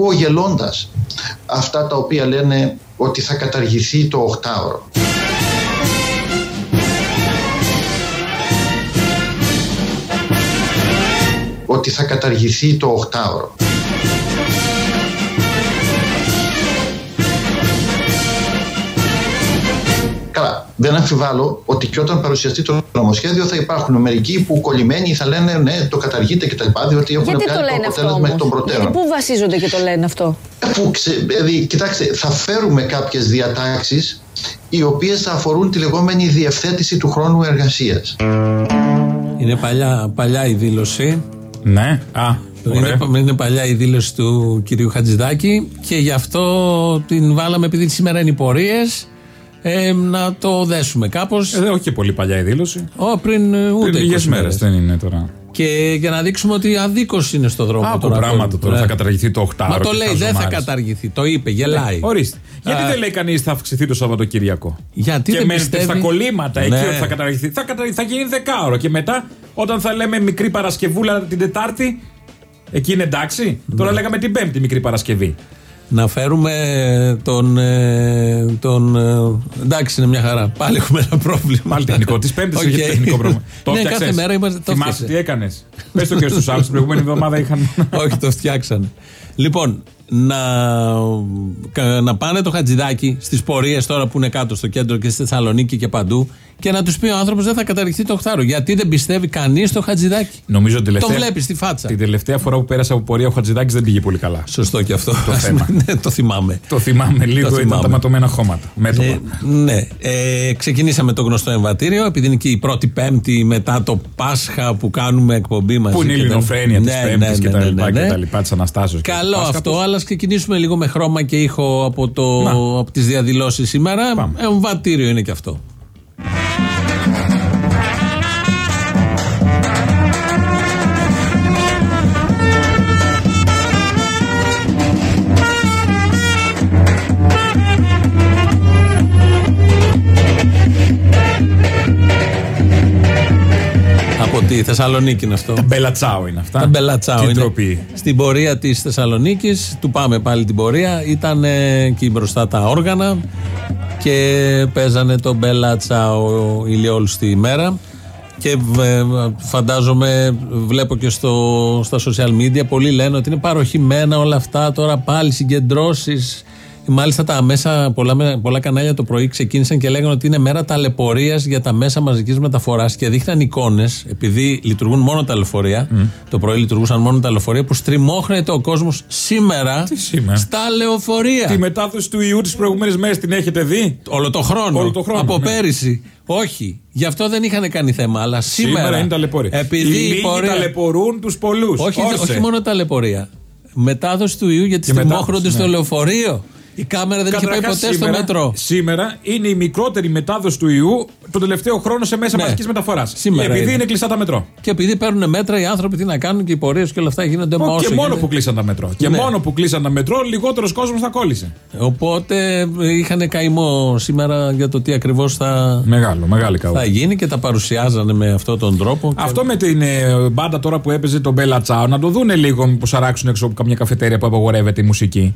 ακούω γελώντας αυτά τα οποία λένε ότι θα καταργηθεί το οχτάωρο. Ότι θα καταργηθεί το οχτάωρο. Δεν αμφιβάλλω ότι και όταν παρουσιαστεί το νομοσχέδιο θα υπάρχουν μερικοί που κολλημένοι θα λένε ναι, το καταργείται κτλ. Διότι έχουν Γιατί το βγάλει το λένε αυτό αποτέλεσμα εκ των όμως; προτέρων. Γιατί πού βασίζονται και το λένε αυτό; Που ξε, δηλαδή, κοιτάξτε, θα φέρουμε κάποιες διατάξεις οι οποίες θα αφορούν τη λεγόμενη διευθέτηση του χρόνου εργασίας. Είναι παλιά, παλιά η δήλωση. Ναι. Α, ωραία. Είναι, είναι παλιά η δήλωση του κυρίου Χατζηδάκη και γι' αυτό την βάλαμε επειδή σήμερα είναι οι πορείες ε, να το δέσουμε κάπως. Ε, όχι και πολύ παλιά η δήλωση. Ω, πριν ε, ούτε Πριν 20 λίγε μέρες μέρες. δεν είναι τώρα. Και για να δείξουμε ότι αδίκως είναι στο δρόμο. Από τώρα πράγματα αυτό. τώρα Ναι. θα καταργηθεί το 8 Μα το λέει, δεν θα καταργηθεί. Το είπε, γελάει. Ορίστε. Γιατί Α, δεν λέει κανείς θα αυξηθεί το Σαββατοκύριακο; Γιατί και δεν μένετε πιστεύει- στα κολλήματα εκεί Ναι. ότι θα καταργηθεί. Θα, κατα... θα γίνει δεκάωρο. Και μετά, όταν θα λέμε μικρή Παρασκευούλα την Τετάρτη, εκεί είναι εντάξει; Ναι. Τώρα λέγαμε την Πέμπτη μικρή Παρασκευή. Να φέρουμε τον. ε, τον ε, εντάξει, είναι μια χαρά. Πάλι έχουμε ένα πρόβλημα. Πάλι τεχνικό. Τη Πέμπτη Οκ. έχει τεχνικό πρόβλημα. Το ναι, φτιάξες. κάθε μέρα είμαστε. Το Θυμάσαι φτιάξε. τι έκανες. Πες το και στους άλλους. Την προηγούμενη εβδομάδα είχαν. Όχι, το φτιάξανε. Λοιπόν, να, κα- να πάνε το χατζηδάκι στις πορείες τώρα που είναι κάτω στο κέντρο και στη Θεσσαλονίκη και παντού και να τους πει ο άνθρωπος δεν θα καταργηθεί το οχτάρο. Γιατί δεν πιστεύει κανείς το χατζηδάκι. Νομίζω την τελευταία, Το βλέπεις στη φάτσα. την τελευταία φορά που πέρασε από πορεία ο Χατζηδάκης δεν πήγε πολύ καλά. Σωστό και αυτό. Το θέμα. ναι, το θυμάμαι. Το θυμάμαι λίγο, ήταν θυμάμαι. τα ματωμένα χώματα. Μέτωπα. Ε, ναι. Ε, ξεκινήσαμε το γνωστό εμβατήριο, επειδή είναι και η πρώτη Πέμπτη μετά το Πάσχα που κάνουμε εκπομπή μαζί. Που είναι η και τα- ελληνοφρένεια της Ναι, Πέμπτης ναι, και ναι, τα ναι, λοιπά ναι. και τα λοιπά της Αναστάσεως. Καλό αυτό, αλλά ας ξεκινήσουμε λίγο με χρώμα και ήχο από, το, Να. από τις διαδηλώσεις σήμερα. Πάμε. Εμβατήριο είναι και αυτό. Από τη Θεσσαλονίκη είναι αυτό; Μπελατσάο είναι αυτά. Τα μπελατσάο Τι είναι. ντροπή. Στην πορεία της Θεσσαλονίκης, του πάμε πάλι την πορεία, ήταν ε, εκεί μπροστά τα όργανα και παίζανε το μπελατσάο ηλιόλουστη ημέρα. Και ε, φαντάζομαι, βλέπω και στο, στα social media, πολλοί λένε ότι είναι παροχημένα όλα αυτά τώρα πάλι συγκεντρώσεις. Μάλιστα τα μέσα, πολλά, πολλά κανάλια το πρωί ξεκίνησαν και λέγανε ότι είναι μέρα ταλαιπωρίας για τα μέσα μαζικής μεταφοράς και δείχναν εικόνες, επειδή λειτουργούν μόνο τα λεωφορεία, το πρωί λειτουργούσαν μόνο τα λεωφορεία, που στριμώχνεται ο κόσμος σήμερα, Τι σήμερα; στα λεωφορεία. Τη μετάδοση του ιού τις προηγούμενες μέρες την έχετε δει; Όλο το χρόνο. Όλο το χρόνο, από ναι. πέρυσι. Όχι. Γι' αυτό δεν είχαν κάνει θέμα. Αλλά σήμερα. Σήμερα είναι ταλαιπωρία. Επειδή Οι η λίγοι πορεία- ταλαιπωρούν τους πολλούς. όχι, όχι μόνο ταλαιπωρία. Μετάδοση του ιού γιατί Και στριμώχνονται μετάδοση, στο ναι. λεωφορείο. Η κάμερα δεν είχε πάει Καταρχάς, ποτέ στο σήμερα- μετρό. Σήμερα είναι η μικρότερη μετάδοση του ιού τον τελευταίο χρόνο σε μέσα Ναι. μαζικής μεταφοράς. Σήμερα Επειδή είναι. είναι. κλειστά τα μετρό. Και επειδή παίρνουν μέτρα οι άνθρωποι τι να κάνουν και οι πορείες και όλα αυτά γίνονται με Ω, όσο και μόνο γίνεται. που κλείσαν τα μετρό. Και Ναι. μόνο που κλείσαν τα μετρό, λιγότερος κόσμος θα κόλλησε. Οπότε ε, είχαν καημό σήμερα για το τι ακριβώς θα, Μεγάλο, μεγάλη θα καούρα. γίνει και τα παρουσιάζανε με αυτόν τον τρόπο. Και- Αυτό με την ε, μπάντα τώρα που έπαιζε τον Μπέλα Τσάο, να το δούνε λίγο μήπως αράξουν έξω από καμιά καφετέρια που απαγορεύεται η μουσική.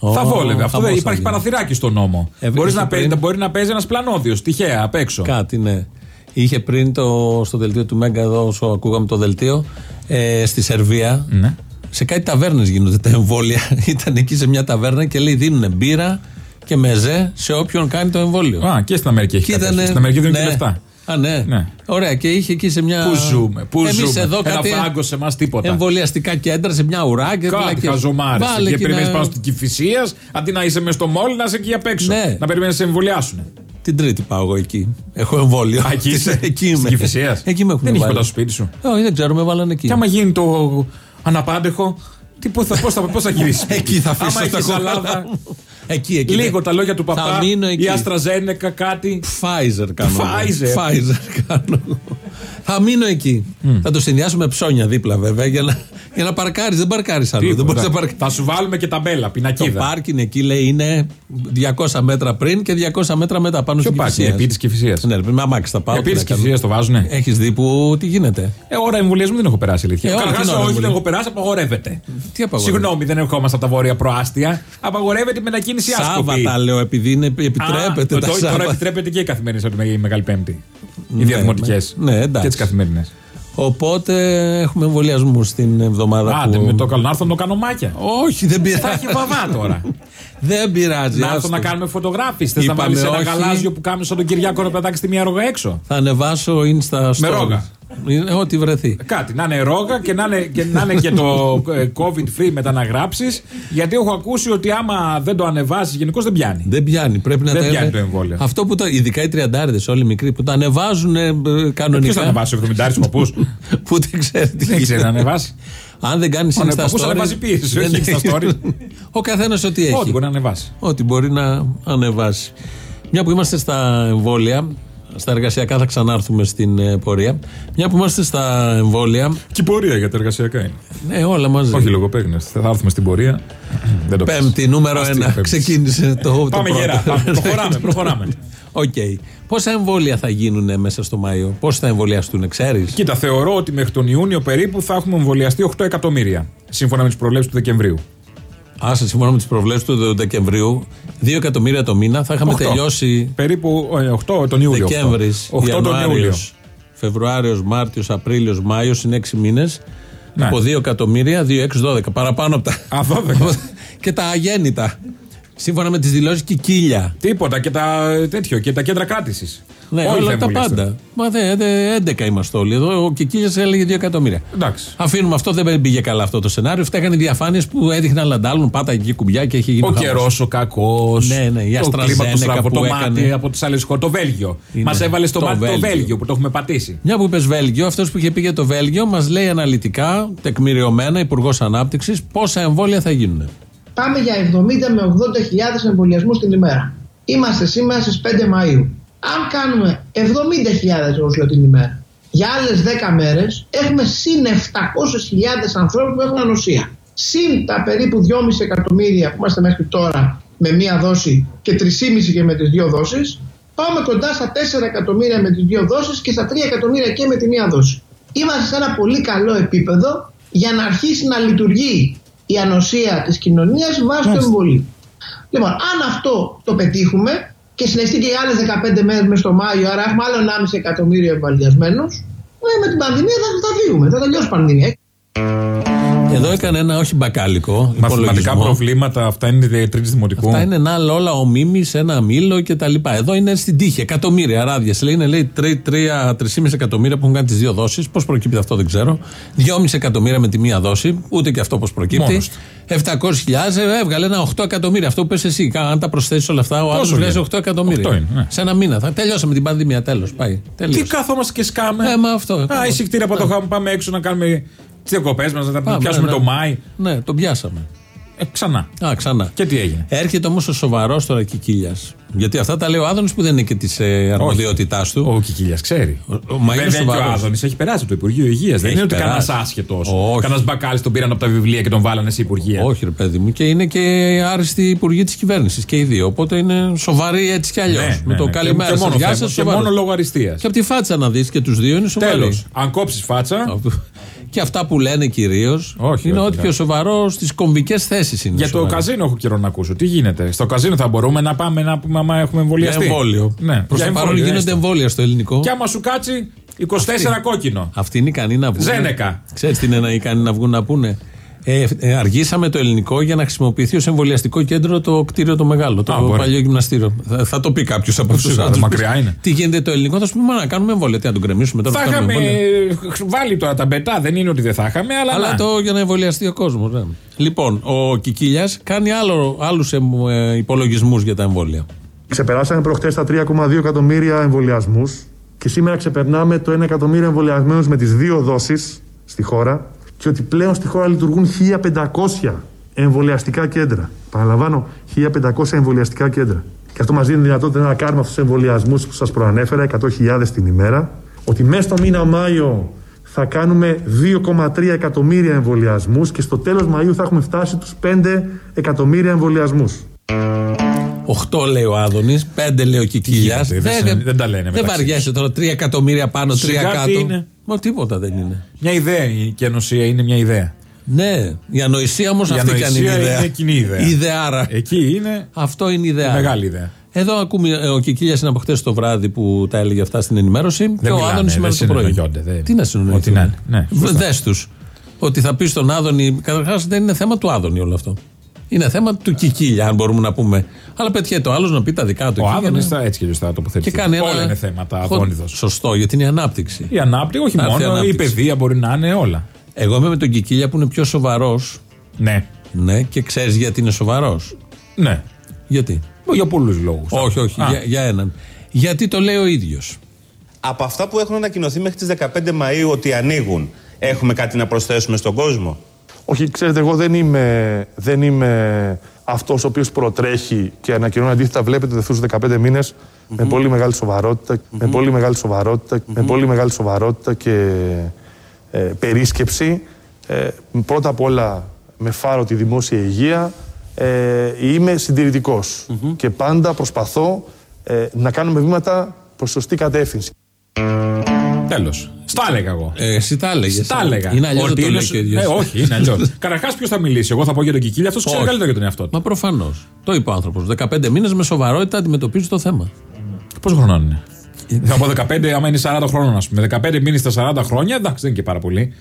Ω, θα βόλευε. Αυτό χαμός δεν θα υπάρχει γίνει. παραθυράκι στο νόμο. Ε, Μπορείς είχε να πριν- παίζει, μπορεί να παίζει ένας πλανόδιος τυχαία απ' έξω. Κάτι, ναι. Είχε πριν το, στο δελτίο του Μέγκα, εδώ όσο ακούγαμε το δελτίο, ε, στη Σερβία. Ναι. Σε κάτι ταβέρνες γίνονται τα εμβόλια. Ήταν εκεί σε μια ταβέρνα και λέει δίνουν μπύρα και μεζέ σε όποιον κάνει το εμβόλιο. Α, και στην Αμερική έχει Και κατέβει. ήτανε- Στην Αμερική δίνουν ναι. και λεφτά. Α, ναι. Ναι. Ωραία, και είχε εκεί σε μια. Πού ζούμε, πού Εμείς ζούμε. εδώ Ένα κάτι φράγκο σε εμάς τίποτα. εμβολιαστικά κέντρα σε μια ουρά και Κάτι βλακίες. χαζομάρε. Βάλε Και εκεί περιμένει να- πάνω στην κυφυσία, αντί να είσαι μες στο μόλι, να είσαι εκεί απ' έξω. Ναι. Να περιμένεις να σε εμβολιάσουν. Την Τρίτη πάω εγώ εκεί. Έχω εμβόλιο. Α, εκεί είσαι; εκεί είμαι. Στην Κηφισίας; Εκεί με έχουν Δεν έχει βάλει. κοντά στο σπίτι σου; Όχι, δεν ξέρω, με βάλανε εκεί. Και άμα γίνει το αναπάντεχο, τι, πώς, θα, πώς, θα, πώς θα γυρίσεις. Εκεί θα αφήσω Άμα τα έχεις κόκαλα σαλάδα, μου. Εκεί, εκεί. λίγο τα λόγια του Θα παπά, μείνω εκεί. η Αστραζένεκα κάτι. Pfizer κάνω. Pfizer. Pfizer κάνω. Θα μείνω εκεί. Θα το συνδυάσω με ψώνια δίπλα βέβαια για να, για να παρκάρεις. Δεν παρκάρεις άλλο. Δεν μπορείς να παρκ- Θα σου βάλουμε και ταμπέλα, Το πινακίδα. πάρκινγκ εκεί λέει είναι 200 μέτρα πριν και 200 μέτρα μετά πάνω Ποιο στην πάρκινγκ, Κηφισίας. επί της Κηφισίας. Ναι, με αμάξι θα πάω. Επί τι τη να κάνω. κυφυσία το βάζουνε; Έχεις δει που τι γίνεται; Ε, ώρα εμβολιασμού δεν έχω περάσει, αλήθεια. Ε, ώρα Καταρχάς, την ώρα όχι, δεν εμβολιασμού. έχω περάσει, απαγορεύεται. Τι απαγορεύεται; Συγγνώμη, δεν ερχόμαστε από τα βόρεια προάστια. Απαγορεύεται η μετακίνηση άσκοπη. Σάββατα λέω επειδή είναι, Α, επιτρέπεται το- τα το- Τώρα Σάββατα. επιτρέπεται και η καθημερινή από τη Μεγάλη Πέμπτη. Οι Ναι, διαδημοτικέ. ναι, ναι, εντάξει. Και τις καθημερινές. Οπότε έχουμε εμβολιασμούς την εβδομάδα Άντε, που. με το καλό να έρθω να το κάνω μάκια. Όχι, δεν Θα πειράζει. έχει βαβά τώρα. δεν πειράζει. να έρθω άστο. να κάνουμε φωτογράφηση. Θες να Είπαμε βάλεις ένα όχι. γαλάζιο που κάνει σαν τον Κυριάκο να πετάξει τη μία ρογα έξω; Θα ανεβάσω Insta stories. ρόγα. Είναι Ό,τι βρεθεί. Κάτι, να είναι ρόγα και να είναι και, να είναι και το ε, COVID free μετά να γράψει. Γιατί έχω ακούσει ότι άμα δεν το ανεβάσεις γενικώς δεν πιάνει. Δεν πιάνει. Πρέπει να Δεν τα πιάνει το εμβόλιο. Αυτό που το. Ειδικά οι τριαντάριδες, όλοι οι μικροί που τα ανεβάζουν ε, Ποιο κανονικά. θα ανεβάσει, ο 70 παππούς; που δεν ξέρει τι Δεν ξέρει να γίνεται. ανεβάσει. Αν δεν κάνει Ο Insta παππούς stories, ανεβάζει πίεση, δεν όχι έχει- Insta stories. Ο καθένας ό,τι έχει. Ό,τι μπορεί να ανεβάσει. Ό,τι μπορεί να ανεβάσει. Μια που είμαστε στα εμβόλια, στα εργασιακά θα ξανάρθουμε στην ε, πορεία. Μια που είμαστε στα εμβόλια, Και η πορεία για τα εργασιακά είναι. ναι, όλα μαζί. Όχι λογοπαίγνε. Θα έρθουμε στην πορεία. Δεν το πες. Πέμπτη, νούμερο Αστείο, ένα. πέμπτης. Ξεκίνησε το, το Πάμε πρώτο. γερά. πάμε. Προχωράμε, προχωράμε. Οκ. Πόσα εμβόλια θα γίνουν μέσα στο Μάιο, Πώς θα εμβολιαστούν, ξέρεις; Κοίτα, θεωρώ ότι μέχρι τον Ιούνιο περίπου θα έχουμε εμβολιαστεί 8 εκατομμύρια. Σύμφωνα με τις προβλέψεις του Δεκεμβρίου. Άσε, σύμφωνα με τις προβλέψεις του Δεκεμβρίου, 2 εκατομμύρια το μήνα θα είχαμε Οχτώ. τελειώσει Περίπου ε, 8 τον Ιούλιο. Δεκέμβρης, 8 τον Ιούλιο. Ιανουάριο, Φεβρουάριος, Μάρτιος, Απρίλιος, Μάιος, είναι 6 μήνες. Ναι. Από 2 εκατομμύρια, 2, 6, 12. Παραπάνω από τα. Α, 12. και τα αγέννητα. Σύμφωνα με τις δηλώσεις Κικίλια. Τίποτα και τα, τέτοιο, και τα κέντρα κράτησης. Ναι, Όλοι θα όλα τα εμβολιαστούν. πάντα. Μα δε, δε, 11 είμαστε όλοι εδώ. Ο Κικίλιας έλεγε 2 εκατομμύρια. Εντάξει. Αφήνουμε αυτό, δεν πήγε καλά αυτό το σενάριο. Φταίγανε οι διαφάνειες που έδειχναν λαντάλουν, πάτα εκεί κουμπιά και έχει γίνει. Ο χαμός. καιρός, ο κακός. Ναι, ναι, η το κλίμα του AstraZeneca στραβού, το που μάτι έκανε. από τις άλλες χώρες. Το Βέλγιο. Είναι. Μας έβαλε στο Το μάτι το Βέλγιο. Βέλγιο που το έχουμε πατήσει. Μια που είπες Βέλγιο, αυτός που είχε πει για το Βέλγιο μας λέει αναλυτικά, τεκμηριωμένα, Υπουργός Ανάπτυξης, πόσα εμβόλια θα γίνουν. Πάμε για 70 με 80 χιλιάδες εμβολιασμούς την ημέρα. Είμαστε σήμερα στις 5 Μαΐου. Αν κάνουμε 70 χιλιάδες όπως λέω την ημέρα, για άλλες 10 μέρες έχουμε συν 700 χιλιάδες ανθρώπους που έχουν ανοσία. Συν τα περίπου 2,5 εκατομμύρια που είμαστε μέχρι τώρα με μία δόση και 3,5 και με τις δύο δόσεις, πάμε κοντά στα 4 εκατομμύρια με τις δύο δόσεις και στα 3 εκατομμύρια και με τη μία δόση. Είμαστε σε ένα πολύ καλό επίπεδο για να αρχίσει να λειτουργεί η ανοσία της κοινωνίας βάσει του εμβολίου. Λοιπόν, αν αυτό το πετύχουμε και συνεχιστεί και οι άλλες 15 μέρες μέσα στο Μάιο, άρα έχουμε άλλο 1,5 εκατομμύριο εμβολιασμένους, ε, με την πανδημία θα τα φύγουμε, θα τελειώσει η πανδημία. Εδώ έκανε ένα όχι μπακάλικο. Μαθηματικά υπολογισμό. προβλήματα, αυτά είναι τρίτη δημοτικού. Αυτά είναι ένα άλλο όλα ο Μίμης, ένα μήλο κτλ. Εδώ είναι στην τύχη. Εκατομμύρια ράδια. Λέει, είναι λέει 3-3,5 εκατομμύρια που έχουν κάνει τις δύο δόσεις. Πώς προκύπτει αυτό δεν ξέρω. 2,5 εκατομμύρια με τη μία δόση. Ούτε και αυτό πώς προκύπτει. Μόνος του. 700.000 ε, έβγαλε ένα 8 εκατομμύρια. Αυτό που πες εσύ. Αν τα προσθέσεις όλα αυτά, ο άλλος Πόσο βγάζει βγαίνει; 8 εκατομμύρια. 8 είναι, ναι. Σε ένα μήνα. Θα τελειώσαμε την πανδημία. Τέλος. Πάει. Τι Τελείωσε. κάθομαστε και σκάμε. Ε, μα αυτό. Α, εισιτήρια από το χάμο, πάμε έξω να κάνουμε τις διακοπές μας, να τα Πάμε, πιάσουμε ναι, το ναι. Μάη. Ναι, τον πιάσαμε. Ε, ξανά. Α, ξανά. Και τι έγινε; Έρχεται όμως ο σοβαρός τώρα Κικίλιας. Γιατί αυτά τα λέει ο Άδωνης που δεν είναι και της ε, αρμοδιότητάς του. Ο Κικίλιας ξέρει. Ο- ο- μα είναι Βέβαια και ο σοβαρός. Άδωνης έχει περάσει από το Υπουργείο Υγείας. Δεν Έχει είναι ότι περάσει. κανένα άσχετος. Όχι. Κανένας μπακάλι τον πήραν από τα βιβλία και τον βάλανε σε Υπουργεία. Όχι, ρε παιδί μου. Και είναι και άριστοι υπουργοί της κυβέρνησης και οι δύο. Οπότε είναι σοβαροί έτσι κι αλλιώς. Ναι, με ναι, το ναι. καλημέρα Και σα. μόνο Γεια θέμα- σας, Και σοβαροί. μόνο λόγω αριστείας. Και από τη φάτσα να δεις και τους δύο είναι σοβαροί. Τέλος. Αν κόψεις φάτσα. Αυτό. Και αυτά που λένε κυρίως Όχι, είναι όχι, ότι ναι. πιο σοβαρό στις κομβικές θέσεις είναι. Για το σοβαροί. καζίνο έχω καιρό να ακούσω. Τι γίνεται; Στο καζίνο θα μπορούμε να πάμε να πούμε άμα έχουμε Για εμβολιαστεί. εμβόλιο. Ναι, Προς για το παρόν εμβόλιο, γίνονται έστω. εμβόλια στο ελληνικό. Και άμα σου κάτσει 24 κόκκινο. Αυτοί είναι ικανοί να βγουν. Ζένεκα. Ξέρεις τι είναι να ικανοί να βγουν να πούνε; Ε, ε, αργήσαμε το ελληνικό για να χρησιμοποιηθεί ως εμβολιαστικό κέντρο το κτίριο το μεγάλο, το Α, μπορεί. παλιό γυμναστήριο. Θα, θα το πει κάποιος από αυτού Σιγά, του μακριά είναι. Τι γίνεται το ελληνικό, θα σου πούμε να κάνουμε εμβόλια. Τι να τον κρεμίσουμε τώρα. Θα να κάνουμε είχαμε εμβόλια. βάλει τώρα τα μπετά, δεν είναι ότι δεν θα είχαμε, αλλά. Αλλά να. το για να εμβολιαστεί ο κόσμος. Ναι. Λοιπόν, ο Κικίλιας κάνει άλλους ε, υπολογισμούς για τα εμβόλια. Ξεπεράσαμε προχτές τα 3,2 εκατομμύρια εμβολιασμούς και σήμερα ξεπερνάμε το 1 εκατομμύριο εμβολιασμένους με τις δύο δόσεις στη χώρα και ότι πλέον στη χώρα λειτουργούν 1.500 εμβολιαστικά κέντρα. Παραλαμβάνω, 1.500 εμβολιαστικά κέντρα. Και αυτό μας δίνει δυνατότητα να κάνουμε αυτού του εμβολιασμούς που σας προανέφερα, 100.000 την ημέρα. ότι μέσα στο μήνα Μάιο θα κάνουμε 2,3 εκατομμύρια εμβολιασμούς και στο τέλος Μαΐου θα έχουμε φτάσει τους 5 εκατομμύρια εμβολιασμούς. 8 λέει ο Άδωνης, 5 λέει ο Κικίλια. γίνεται, δεν- δεν τα λένε Δεν μεταξύ βαριέσαι τώρα 3 εκατομμύρια πάνω, 3 Σιγά τι κάτω. είναι. Μα τίποτα δεν είναι. Μια ιδέα η καινοσία είναι μια ιδέα. Ναι, η ανοησία όμως Η αυτή κάνει ανοησία ιδέα. είναι κοινή ιδέα. Ιδεάρα. Εκεί είναι Αυτό είναι η ιδέα. μεγάλη ιδέα. Εδώ ακούμε ε, ο Κικίλιας είναι από χτε το βράδυ που τα έλεγε αυτά στην ενημέρωση. και ο μιλάνε, Άδωνης σήμερα δεν το πρωί. συνεννοιόνται, δεν- Τι να Ό,τι να είναι. Ναι, σωστά. Δες τους. Ότι θα πεις στον Άδωνη. Καταρχάς δεν είναι θέμα του Άδωνη όλο αυτό. Είναι θέμα του Κικίλια, αν μπορούμε να πούμε. Αλλά πετιέται ο άλλος να πει τα δικά του. Ο εκεί για Άδωνης να- θα έτσι και θα Και τοποθετηθεί. κάνει ένα. Όλα είναι θέματα Χω- αγώνιδο. Σωστό, γιατί είναι η ανάπτυξη. Η ανάπτυξη, όχι Να έρθει η μόνο, η ανάπτυξη. παιδεία μπορεί να είναι όλα. Εγώ είμαι με τον Κικίλια που είναι πιο σοβαρός. Ναι, Ναι, και ξέρεις γιατί είναι σοβαρός; ναι. Γιατί; Για πολλούς λόγους. Όχι, όχι, για, για έναν. Γιατί το λέει ο ίδιος. Από αυτά που έχουν ανακοινωθεί μέχρι τις 15 Μαΐου ότι ανοίγουν, έχουμε κάτι να προσθέσουμε στον κόσμο; Όχι, ξέρετε, εγώ δεν είμαι, δεν είμαι αυτός ο οποίος προτρέχει και ανακοινώνει αντίθετα. Βλέπετε αυτούς τους 15 μήνες με πολύ μεγάλη σοβαρότητα, με πολύ μεγάλη σοβαρότητα, με πολύ μεγάλη σοβαρότητα και ε, περίσκεψη. Ε, πρώτα απ' όλα με φάρο τη δημόσια υγεία. Ε, είμαι συντηρητικός και πάντα προσπαθώ ε, να κάνουμε βήματα προς σωστή κατεύθυνση. Τέλος. Στα έλεγα εγώ. Ε, εσύ τα έλεγες. Στα έλεγα. Είναι αλλιώς Ότι το είναι λέει σ- και ο ίδιος. Ε, όχι, είναι αλλιώς. Καταρχάς, ποιος θα μιλήσει; Εγώ θα πω για τον Κικίλια, αυτός ξέρει Όχι. καλύτερα για τον εαυτό του. Μα προφανώς. Το είπε ο άνθρωπος. 15 μήνες με σοβαρότητα αντιμετωπίζει το θέμα. Πόσο χρονών είναι; θα πω 15, άμα είναι 40 χρόνων, ας πούμε. 15 μήνες στα 40 χρόνια, εντάξει, δεν είναι και πάρα πολύ.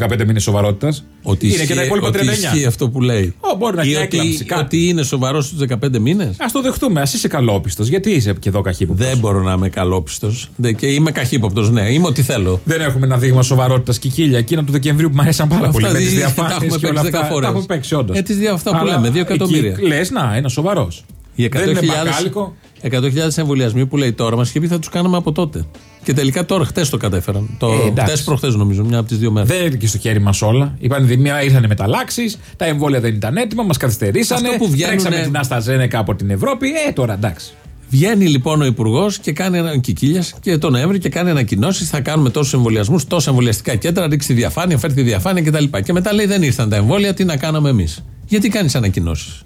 15 μήνες σοβαρότητας. Ότι είναι ισχύει, και τα υπόλοιπα 39. ότι ισχύει αυτό που λέει. Ω, μπορεί να Ή έχει ότι, έκλαμψη, κάτι. ότι είναι σοβαρός στους 15 μήνες; Α το δεχτούμε, ας είσαι καλόπιστος. Γιατί είσαι και εδώ καχύποπτος; Δεν μπορώ να είμαι καλόπιστος. Και είμαι καχύποπτος, ναι. Είμαι ό,τι θέλω. Δεν έχουμε ένα δείγμα σοβαρότητας κικίλια εκείνα του Δεκεμβρίου που μου αρέσαν πάρα Αυτά πολύ. Με τις δι- τα διαφάνειες έχουμε και όλα παίξει 10 αυτά. φορές. Τα έχουμε παίξει, όντως. Ε, τις δια- αυτά που λέμε, δύο εκατομμύρια. Λες, να, ένας σοβαρός. Οι Δεν είναι μπακάλικο. 100.000 εμβολιασμοί που λέει τώρα μας είχε πει θα τους κάναμε από τότε. Και τελικά τώρα, χτες το κατέφεραν. Το Ε, εντάξει. χτες προχθές νομίζω, μια από τις δύο μέρες. Δεν είναι και στο χέρι μας όλα. Η πανδημία ήρθαν μεταλλάξεις, τα εμβόλια δεν ήταν έτοιμα, μας καθυστερήσανε. Αυτό που βγαίνουνε- Τρέξαμε την Ασταζένεκα από την Ευρώπη. Ε, τώρα εντάξει. Βγαίνει λοιπόν ο Υπουργός και κάνει ένα Κικίλια και τον Νοέμβρη και κάνει ανακοινώσεις. Θα κάνουμε τόσους εμβολιασμούς, τόσα εμβολιαστικά κέντρα, ρίξει τη διαφάνεια, φέρει τη διαφάνεια κτλ. Και μετά λέει δεν ήρθαν τα εμβόλια, τι να κάναμε εμείς; Γιατί κάνεις ανακοινώσεις;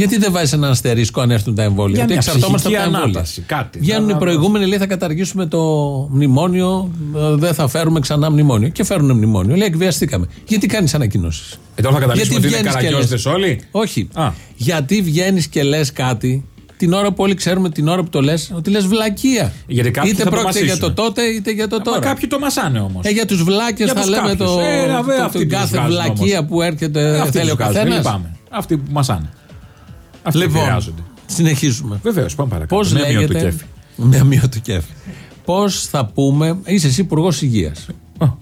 Γιατί δεν βάζεις ένα αστερίσκο αν έρθουν τα εμβόλια; Για Ότι μια εξαρτώμαστε από τα ψυχική εμβόλια. ανάταση, κάτι. Βγαίνουν Να- οι προηγούμενοι, λέει θα καταργήσουμε το μνημόνιο, ε, δεν θα φέρουμε ξανά μνημόνιο. Και φέρουν μνημόνιο. Λέει εκβιαστήκαμε. Γιατί κάνεις ανακοινώσεις; Ε, τώρα θα καταλήξουμε ότι είναι βγαίνεις και καραγκιόζητες λες- όλοι; Όχι. Α. Γιατί βγαίνεις και λες κάτι την ώρα που όλοι ξέρουμε την ώρα που το λες, ότι λες βλακεία. Γιατί κάποιοι είτε θα το πρόκειται για το μασίσουν. τότε είτε για το Μα τώρα. κάποιοι το μασάνε όμως. Ε, για τους βλάκες Για θα τους λέμε κάποιους. το, Ε, να, βέβαια, το- αυτοί την τους κάθε βγάζουν βλακεία όμως. που έρχεται Αυτοί θέλει τους ο βγάζουν. Μην καθένας. πάμε. Αυτοί που μασάνε. Αυτοί Λοιπόν, επηρεάζονται. συνεχίζουμε. Βεβαίως, πάμε παρακάτω. Πώς Με αμύωτο λέγεται. κέφι. Με αμύωτο κέφι. Πώς θα πούμε. Είσαι εσύ υπουργός υγείας.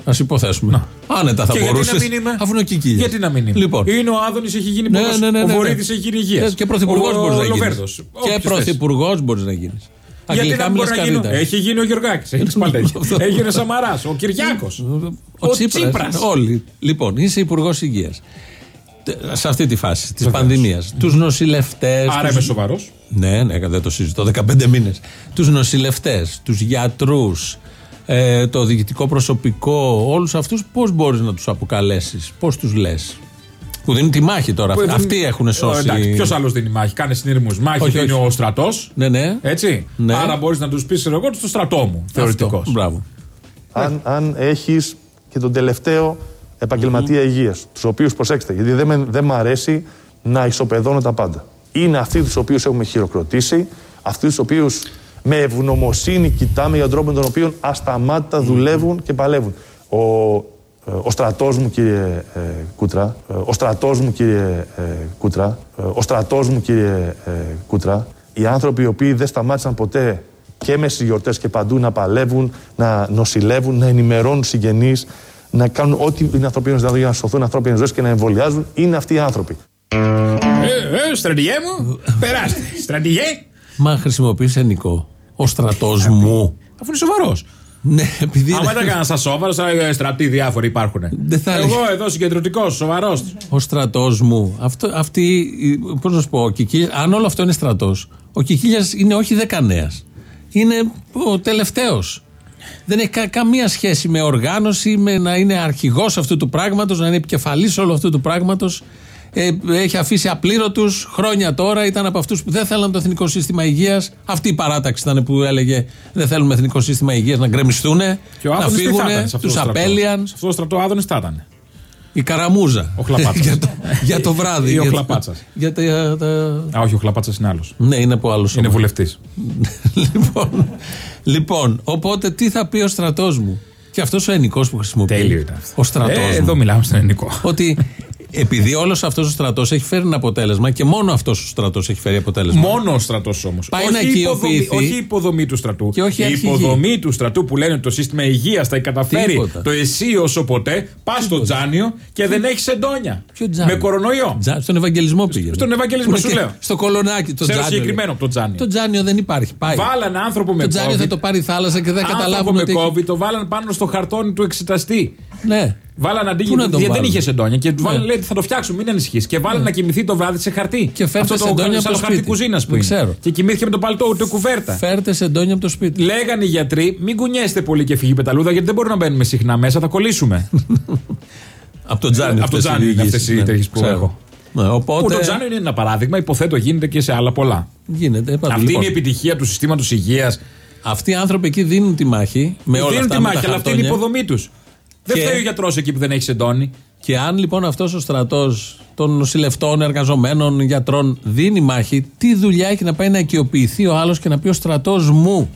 Α υποθέσουμε. Άνετα θα Και γιατί μπορούσες. να μην είμαι; Αφού είναι ο Κικίλιας. Γιατί να μην είμαι; Λοιπόν, Είναι ο Άδωνης, έχει γίνει Ναι, υπουργός. ναι, ναι, ναι, Ο ναι. Βορύδης έχει γίνει υγείας. Και πρωθυπουργός μπορείς να γίνεις. Λοβέρδος. Και Όποιος θες. πρωθυπουργός μπορείς να γίνεις. Γιατί Αγγλικά δεν μιλάς μπορεί να γίνω. καλύτερα. Έχει γίνει ο Γιωργάκης. Έχει πάλι τέτοιο. Αυτό. Έγινε ο Σαμαράς, ο Κυριάκος. Ο, Ο Τσίπρας. Τσίπρας. Όλοι. Λοιπόν, είσαι υπουργός υγείας. Σε αυτή τη φάση της πανδημίας. Τους νοσηλευτές. Άρα είμαι σοβαρός. Ναι, ναι, δεν το συζητώ. 15 μήνες. Τους νοσηλευτές, τους γιατρούς, ε, το διοικητικό προσωπικό, όλους αυτούς πώς μπορείς να τους αποκαλέσεις, πώς τους λες; Που δίνουν τη μάχη τώρα. Αυτοί έχουν σώσει. Ποιος άλλος δίνει μάχη, κάνει συνειρμούς. Μάχη Όχι, δίνει όχι. ο στρατός. Ναι, ναι. Έτσι. Ναι. Άρα μπορείς να τους πεις εγώ στο στρατό μου. Θεωρητικός. Αυτό. Μπράβο. αν, αν έχεις και τον τελευταίο επαγγελματία υγείας. Τους οποίους προσέξτε, γιατί δεν, με- δεν μ' αρέσει να ισοπεδώνω τα πάντα. Είναι αυτοί τους οποίους έχουμε χειροκροτήσει, αυτοί τους οποίους με ευγνωμοσύνη κοιτάμε για τον τρόπο με τον οποίο ασταμάτητα δουλεύουν και παλεύουν. Ο, ε, ο στρατός μου κύριε ε, Κούτρα, ε, ο στρατός μου κύριε ε, Κούτρα, ε, ο στρατός μου κύριε ε, Κούτρα, οι άνθρωποι οι οποίοι δεν σταμάτησαν ποτέ και με στις γιορτές και παντού να παλεύουν, να νοσηλεύουν, να ενημερώνουν συγγενείς, να κάνουν ό,τι είναι ανθρωπίνος δηλαδή για να σωθούν ανθρώπινες ζωές και να εμβολιάζουν, είναι αυτοί οι άνθρωποι. Ε, ε, στρατηγέ μου, περάστε. Στρατηγέ, Μα χρησιμοποιεί ενικό. Ο στρατός μου. αφού είναι σοβαρός. Ναι, επειδή. Άμα ήταν κανένα σοβαρό, στρατοί διάφοροι υπάρχουν. Δεν θα έλεγε. Εγώ εδώ συγκεντρωτικός, σοβαρός. Ο στρατός μου. Αυτό, αυτή, πώς να σου πω, ο Κικίλιας, αν όλο αυτό είναι στρατός, ο Κικίλιας είναι όχι δεκανέας. Είναι ο τελευταίος. Δεν έχει κα- καμία σχέση με οργάνωση, με να είναι αρχηγός αυτού του πράγματος, να είναι επικεφαλής όλου αυτού του πράγματος. Ε, έχει αφήσει απλήρωτους χρόνια τώρα. Ήταν από αυτούς που δεν θέλαν το εθνικό σύστημα υγείας. Αυτή η παράταξη ήταν που έλεγε Δεν θέλουμε εθνικό σύστημα υγείας να γκρεμιστούν, Και ο να Άδωνης τι θα φύγουν, ήταν σε αυτό τους το στρατό; απέλυαν. Σε αυτό το στρατό ο Άδωνης θα ήταν; Η καραμούζα. Ο Χλαπάτσας. για, το, για το βράδυ. Ή ο για το- Χλαπάτσας. Για τα, τα- Α, όχι, ο Χλαπάτσας είναι άλλος. Ναι, είναι από άλλο Είναι βουλευτής. λοιπόν, λοιπόν, οπότε τι θα πει ο στρατός μου; Και αυτός ο ενικός που χρησιμοποιεί. Τέλειο ήταν αυτό. Ο στρατός. Ε, εδώ μιλάμε στον ελληνικό. Ότι επειδή όλος αυτός ο στρατός έχει φέρει ένα αποτέλεσμα και μόνο αυτός ο στρατός έχει φέρει αποτέλεσμα. Μόνο ο στρατός όμως. Πάει όχι, να η υποδομή, οικειοποιηθεί. όχι η υποδομή του στρατού. Και όχι η αρχηγοί. υποδομή του στρατού που λένε ότι το σύστημα υγείας θα καταφέρει Τίποτα. το εσύ όσο ποτέ. Πας στο τζάνιο και δεν έχεις εντόνια. Ποιο τζάνιο; Με κορονοϊό. Τζα- Στον Ευαγγελισμό πήγε. Στον Ευαγγελισμό, σου λέω. Στο κολονάκι. Το Ξέρω τζάνιο, συγκεκριμένο λέει. από το τζάνιο. Το τζάνιο δεν υπάρχει. Πάει. Βάλανε άνθρωπο με το τζάνιο COVID. θα το πάρει η θάλασσα και δεν Άνθρωπο καταλάβουν με ότι. έχει- COVID το βάλανε πάνω στο χαρτόνι του εξεταστή. Ναι. Βάλανε αντί Πού να τον γιατί δεν βάλουν; είχε εντόνια. Και του βάλανε Ναι. λέει θα το φτιάξουμε, μην ανησυχείς. Και βάλανε να κοιμηθεί το βράδυ σε χαρτί. Και φέρτε Αυτό σε το εντόνια σαν από το χαρτί σπίτι. κουζίνας που Δεν είναι. ξέρω. Και κοιμήθηκε με το παλτό ούτε κουβέρτα. Φέρτε σε εντόνια από το σπίτι. Λέγανε οι γιατροί, μην κουνιέστε πολύ και φύγει η πεταλούδα γιατί δεν μπορούμε να μπαίνουμε συχνά μέσα, θα κολλήσουμε. Από το τζάνι. Από το αυτές οι τζάνι είναι διηγήσεις. αυτές οι Ναι, τέτοιες που ξέρω. έχω. Ναι, οπότε Που το τζάνι είναι ένα παράδειγμα, υποθέτω γίνεται και σε άλλα πολλά. γίνεται. παντού. Αυτή Λοιπόν, είναι η επιτυχία του συστήματος υγείας. Αυτοί οι άνθρωποι εκεί δίνουν τη μάχη με όλα Δίνουν αυτά. τη με τα μάχη, αλλά αυτή είναι η χαρτόνια. υποδομή τους. Δεν Και- φταίει ο γιατρός εκεί που δεν έχει εντόνι. Και αν λοιπόν αυτός ο στρατός των νοσηλευτών, εργαζομένων, γιατρών δίνει μάχη, τι δουλειά έχει να πάει να οικειοποιηθεί ο άλλος και να πει ο στρατός μου;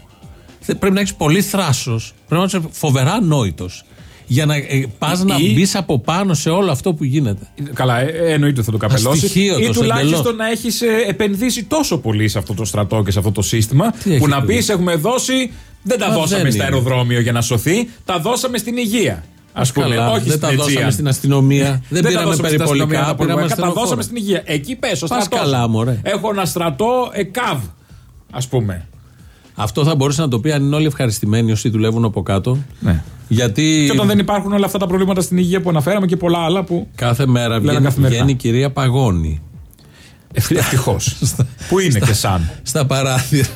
Θε- Πρέπει να έχεις πολύ θράσος, πρέπει να είσαι φοβερά νόητος. Για να ε, πας να Ή- μπεις από πάνω σε όλο αυτό που γίνεται. Καλά, ε, ε, εννοείται θα το καπελώσεις. Αστοιχείωτος, Ή τουλάχιστον εντελώς. να έχεις επενδύσει τόσο πολύ σε αυτό το στρατό και σε αυτό το σύστημα Τι έχει που να επενδύσει; πει; Έχουμε δώσει. Δεν τα Μα δώσαμε δεν στα είναι. αεροδρόμιο για να σωθεί, τα δώσαμε στην υγεία. Α πούμε, Καλά, όχι δεν στην τα δώσαμε Αιτζία. στην αστυνομία. δεν τα πήραμε δώσαμε στην αστυνομία, περιπολικά. τα Πήραμε πολεμικά, τα ασθενοφόρα. δώσαμε στην υγεία. Εκεί πες ο Πας στρατός. καλά, μωρέ. Έχω ένα στρατό ΕΚΑΒ, ας πούμε. Αυτό θα μπορούσε να το πει αν είναι όλοι ευχαριστημένοι όσοι δουλεύουν από κάτω. Ναι. Γιατί Και όταν δεν υπάρχουν όλα αυτά τα προβλήματα στην υγεία που αναφέραμε και πολλά άλλα που. κάθε μέρα Λένε βγαίνει, καθημερινά. βγαίνει η κυρία Παγώνη Ευτυχώς. που είναι και σαν. στα παράθυρα.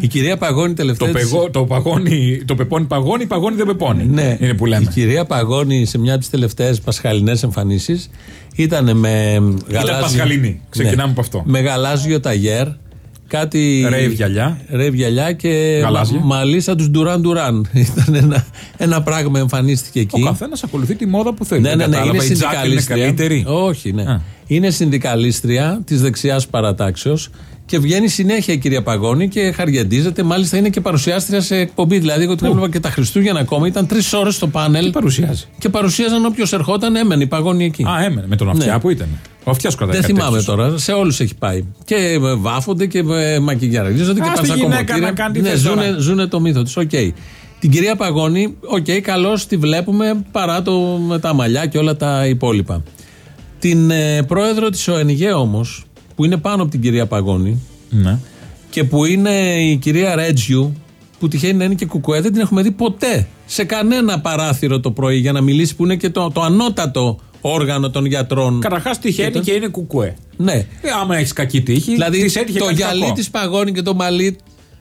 Η κυρία Παγώνη τελευταία. Το, της- πεγό, το, παγώνι, το πεπώνει παγώνει, παγώνει δεν πεπώνει. Ναι, Είναι που Η λέμε. κυρία Παγώνη σε μια από τις τελευταίες πασχαλινές εμφανίσεις ήταν με γαλάζιο. πασχαλινή. Ξεκινάμε από αυτό. Με γαλάζιο ταγέρ. Κάτι. Ρέιβ γυαλιά. Ρέιβ γυαλιά και Γαλάζια. μα, μαλλί σαν τους Ντουράν Ντουράν. Ήταν ένα, ένα πράγμα εμφανίστηκε εκεί. Ο καθένας ακολουθεί τη μόδα που θέλει. Ναι, ναι, Δεν ναι, κατάλαβα, είναι η Τζάκ συνδικαλίστρια. καλύτερη. Όχι, ναι. Α. Είναι συνδικαλίστρια της δεξιάς παρατάξεως και βγαίνει συνέχεια η κυρία Παγώνη και χαριαντίζεται. Μάλιστα είναι και παρουσιάστρια σε εκπομπή. Δηλαδή, εγώ την έβλεπα και τα Χριστούγεννα ακόμα. Ήταν τρεις ώρες στο πάνελ Τι παρουσιάζει. και παρουσίαζαν όποιος ερχόταν, έμενε η Παγώνη εκεί. Α, έμενε με τον Αυτιά Ναι. που ήταν. Ο Αυτιάς κρατάει Δεν κάτι θυμάμαι τέτοιος. τώρα, σε όλους έχει πάει. Και ε, βάφονται και ε, μακιγιαρίζονται και Ας πάνε τη στα γυναίκα κομμωτήρια. να κάνει τι Ναι, θες τώρα. ζούνε, ζούνε το μύθο της. Οκ. Την κυρία Παγώνη, οκ, καλώς τη βλέπουμε παρά το, με τα μαλλιά και όλα τα υπόλοιπα. Την ε, πρόεδρο της ΟΕΝΓΕ όμως, που είναι πάνω από την κυρία Παγώνη Ναι. και που είναι η κυρία Ρέτζιου, που τυχαίνει να είναι και κουκουέ, δεν την έχουμε δει ποτέ σε κανένα παράθυρο το πρωί για να μιλήσει, που είναι και το, το ανώτατο όργανο των γιατρών. Καταρχάς τυχαίνει Ήταν- και είναι κουκουέ. Ναι. Ε, άμα έχεις κακή τύχη, Δηλαδή της έτυχε το κάτι γυαλί κακό. της Παγώνη και το μαλλί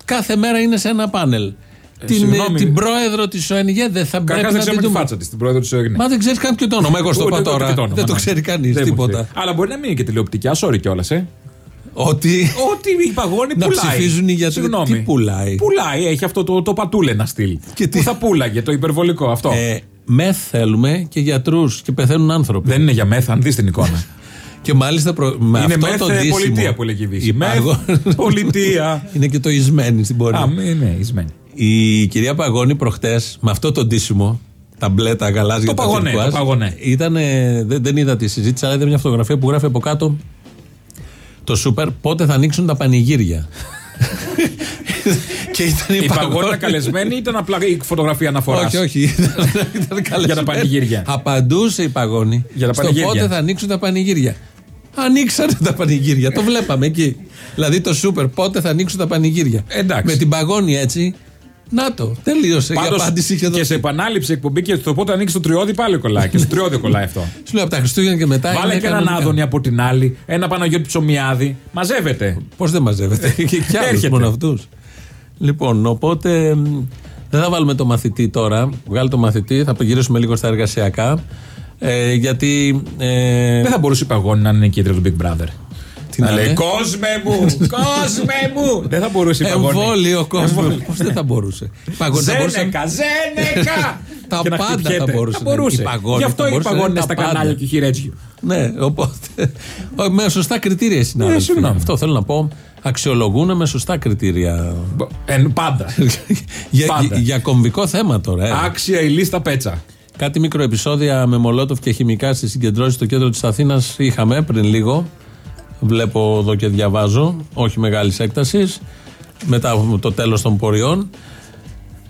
κάθε μέρα είναι σε ένα πάνελ. Την, Ε, συγγνώμη. την πρόεδρο της ΟΕΝΓΕ δεν θα Καταρχάς πρέπει δεν να ξέρουμε την τη δούμε. φάτσα της, την πρόεδρο της ΟΕΓΝΕ. Μα δεν ξέρεις καν και το όνομα. Εγώ στο Ούτε είπα εγώ τώρα. και το όνομα, δεν το ναι. ξέρει κανείς Δεν μου τίποτα. ξέρει. Αλλά μπορεί να μην είναι και τηλεοπτικά, sorry κιόλας, ε. Ότι. Ότι η παγόνη Να πουλάει. ψηφίζουν οι γιατροί. Συγγνώμη. Τι πουλάει; Πουλάει, έχει αυτό το, το πατούλε να στείλει. Και τι- Που θα πούλαγε, το υπερβολικό αυτό. Ε, μεθ θέλουμε και γιατρούς και πεθαίνουν άνθρωποι. Δεν είναι για μέθα, αν δεις την εικόνα. Και μάλιστα προ... με είναι αυτό μεθ το ε, ντύσιμο, πολιτεία που λέγει η Βύση. η Μεθ Παγώ- πολιτεία. είναι και το Ισμένη στην πορεία. Α, ναι, εισμένη. Η κυρία Παγώνη προχτές με αυτό το ντύσιμο, τα μπλε, τα γαλάζια, Το τα παγωνέ, τουρκουάζ, το παγωνέ. Ήτανε, δεν, δεν είδα τη συζήτηση, αλλά είδα μια φωτογραφία που γράφει από κάτω το σούπερ πότε θα ανοίξουν τα πανηγύρια. και ήταν η, Η παγόνη ήταν καλεσμένη ή ήταν απλά η φωτογραφία αναφοράς; Όχι, όχι. Ήταν, ήταν καλεσμένη. πανηγύρια. Απαντούσε η παγόνη Για τα στο πανηγύρια. πότε θα ανοίξουν τα πανηγύρια. Ανοίξανε τα πανηγύρια. το βλέπαμε εκεί. Δηλαδή το σούπερ, πότε θα ανοίξουν τα πανηγύρια. Εντάξει. Με την παγόνη έτσι. Να το, τελείωσε. η Πάντως, απάντηση είχε και δώσει. σε επανάληψη εκπομπή και το πότε ανοίξει το τριώδη πάλι κολλάει. Και στο τριώδη κολλάει αυτό. Σου λέω από τα Χριστούγεννα και μετά. Βάλε και έναν Άδωνη από την άλλη, ένα Παναγιώτη Ψωμιάδη. Μαζεύεται. Πώς δεν μαζεύεται; και κι άλλους Έρχεται. μόνο αυτούς. Λοιπόν, οπότε μ, Δεν θα βάλουμε το μαθητή τώρα. Βγάλει το μαθητή, θα γυρίσουμε λίγο στα εργασιακά. Ε, γιατί. Ε, Δεν θα μπορούσε η παγόνη να είναι κέντρο του Big Brother. Τι Να να λέει λέει. Κόσμε μου! Κόσμε μου! Δεν θα μπορούσε η παγόνη. Εμβόλιο κόσμος. Εμβόλιο. Πώς δεν θα μπορούσε. Η παγόνη θα μπορούσε. Ζένεκα, ζένεκα! Τα Και να πάντα χτυπιέται. θα μπορούσε Θα να είναι. μπορούσε. Η παγόνη Γι' αυτό θα η μπορούσε να παγόνη είναι είναι στα τα πάντα. κανάλια και χειρέτσιο. Ναι, οπότε. όχι, Με σωστά κριτήρια οι συνάδελφοι. συγγνώμη. Αυτό θέλω να πω. Αξιολογούν με σωστά κριτήρια. Εν, πάντα. για, Πάντα. για κομβικό θέμα τώρα. ε. Άξια η λίστα πέτσα. Κάτι μικροεπισόδια με μολότοφ και χημικά στι συγκεντρώσει στο κέντρο της Αθήνας είχαμε πριν λίγο. Βλέπω εδώ και διαβάζω, όχι μεγάλης έκτασης. Μετά από το τέλος των πορεών.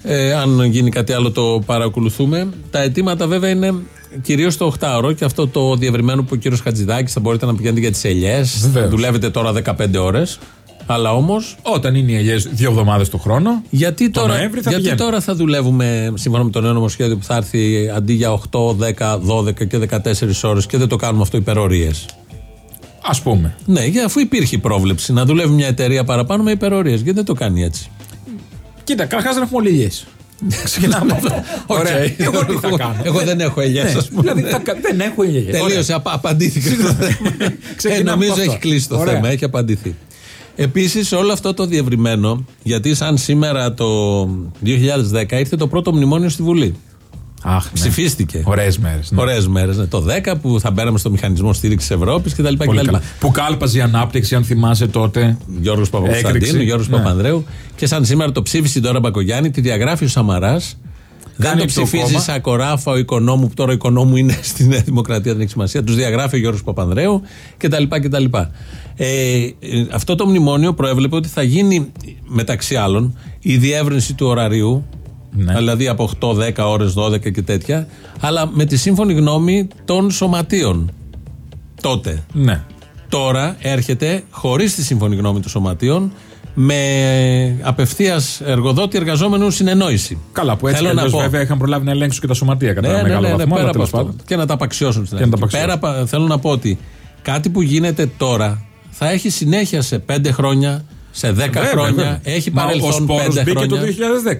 Ε, αν γίνει κάτι άλλο το παρακολουθούμε. Τα αιτήματα βέβαια είναι κυρίως το 8ωρο και αυτό το διευρυμένο που ο κύριος Χατζηδάκης θα μπορείτε να πηγαίνετε για τις ελιές. Βεβαίως. Δουλεύετε τώρα 15 ώρες. Αλλά όμως Όταν είναι οι ελιές δύο εβδομάδες το χρόνο. γιατί Το τώρα, Νοέμβρη θα γιατί πηγαίνουμε. τώρα θα δουλεύουμε σύμφωνα με το νέο νομοσχέδιο που θα έρθει αντί για 8, 10, 12 και 14 ώρες και δεν το κάνουμε αυτό υπερορίες. Α πούμε. Ναι, για- αφού υπήρχε η πρόβλεψη να δουλεύει μια εταιρεία παραπάνω με υπερορίες. Γιατί δεν το κάνει έτσι. Κοίτα, καταρχάς δεν έχουμε όλοι ελιέ. Ξεκινάμε από αυτό. Ωραία. Εγώ τι θα κάνω. Εγώ δεν έχω ελιέ, Ναι, ας πούμε. Δηλαδή θα κα- δεν έχω ελιέ. Τελείωσε, απα- απαντήθηκε το θέμα. Ε, Ξεκινάμε νομίζω από αυτό. έχει κλείσει το Ωραία. θέμα, έχει απαντηθεί. Επίσης, όλο αυτό το διευρυμένο, γιατί σαν σήμερα το 2010 ήρθε το πρώτο μνημόνιο στη Βουλή. Αχ, ναι. Ψηφίστηκε. Ωραίες μέρες. Ωραίες μέρες. Ναι. Το 10 που θα μπαίναμε στο μηχανισμό στήριξης Ευρώπης κτλ. Πολύ καλά. Που κάλπαζε η ανάπτυξη, αν θυμάσαι τότε. Γιώργος Παπακοσταντίνου, Έκρηξη. Γιώργος Ναι. Παπανδρέου. Και σαν σήμερα το ψήφισε τώρα Μπακογιάννη, τη διαγράφει ο Σαμαράς. Δεν Κάνει το το ψηφίζεις κόμμα. σαν κοράφα ο οικονόμου, που τώρα ο οικονόμου είναι στη Νέα Δημοκρατία, δεν έχει σημασία. Τους διαγράφει ο Γιώργος Παπανδρέου κτλ. κτλ. Ε, ε, αυτό το μνημόνιο προέβλεπε ότι θα γίνει μεταξύ άλλων η διεύρυνση του ωραρίου. Ναι. Δηλαδή από 8, 10 ώρες, 12 και τέτοια. Αλλά με τη σύμφωνη γνώμη των σωματείων. Τότε. Ναι. Τώρα έρχεται χωρίς τη σύμφωνη γνώμη των σωματείων με απευθείας εργοδότη εργαζόμενου συνεννόηση. Καλά, που έτσι Θέλω κι να αλλιώς πω. βέβαια είχαν προλάβει να ελέγξουν και τα σωματεία κατά Ναι, ένα ναι, μεγάλο ναι, ναι, βαθμό. πέρα αλλά από τέλος αυτό. πάντων. Και να τα απαξιώσουν στην Και να τα αρχή. απαξιώσουν. Πέρα, πα- θέλω να πω ότι κάτι που γίνεται τώρα θα έχει συνέχεια σε 5 χρόνια, σε 10 Βέβαια, χρόνια. βέβαια. Έχει Μα Ο παρελθόν σπόρος 5 μπήκε χρόνια. το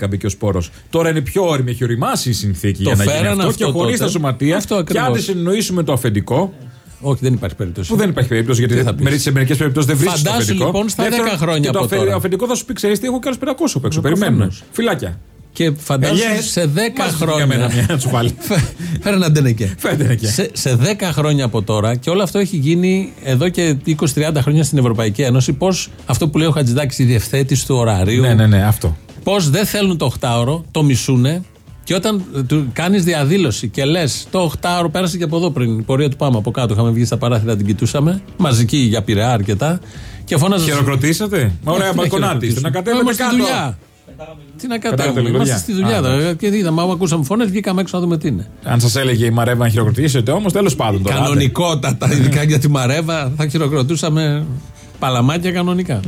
2010 μπήκε ο σπόρος. Τώρα είναι πιο όρημη, έχει οριμάσει η συνθήκη Το για να γίνει φέρανε αυτό, αυτό και χωρίς τότε. τα σωματεία. Αυτό και αν ακριβώς. δεν συνεννοήσουμε το αφεντικό, Όχι, δεν υπάρχει περίπτωση. που δεν υπάρχει περίπτωση Τι γιατί θα πεις. σε μερικές περιπτώσεις δεν βρίσκεις το Φαντάσου, αφεντικό. λοιπόν, στα Δεύτερον, 10 χρόνια και το από αφε- τώρα. αφεντικό θα σου πει: Ξέρεις τι, έχω και άλλους 500 απ' έξω. Ε, Περιμένουν. προφανώς. Φυλάκια. Και φαντάζομαι Ελιές, σε 10 βάζεις για μένα χρόνια. μια να σου βάλει. Φέρε ένα ντενεκέ. Φέρε ντενεκέ. Σε, σε 10 χρόνια από τώρα και όλο αυτό έχει γίνει εδώ και 20-30 χρόνια στην Ευρωπαϊκή Ένωση. Πώς αυτό που λέει ο Χατζηδάκης, η διευθέτηση του ωραρίου. Ναι, ναι, ναι, αυτό. Πώς δεν θέλουν το 8ωρο, το μισούνε. Και όταν ε, του κάνεις διαδήλωση και λες, το 8ωρο πέρασε και από εδώ πριν, η πορεία του πάμε από κάτω. Είχαμε βγει στα παράθυρα, την κοιτούσαμε. Μαζική για πειραιά αρκετά. Και φώναζες. Χειροκροτήσατε; Μα ωραία, μπαλκονάτη. είστε, Να κατέβετε Είμαστε στη κάτω. δουλειά. Τι να Πετάγατε κατέβουμε. λιγοριά. Είμαστε στη δουλειά. Α, τώρα. Και είδαμε, άμα ακούσαμε φωνές, βγήκαμε έξω να δούμε τι είναι. Αν σας έλεγε η Μαρέβα να χειροκροτήσετε όμως, τέλος πάντων. τώρα, άντε. Κανονικότατα, ειδικά για τη Μαρέβα, θα χειροκροτούσαμε παλαμάκια κανονικά.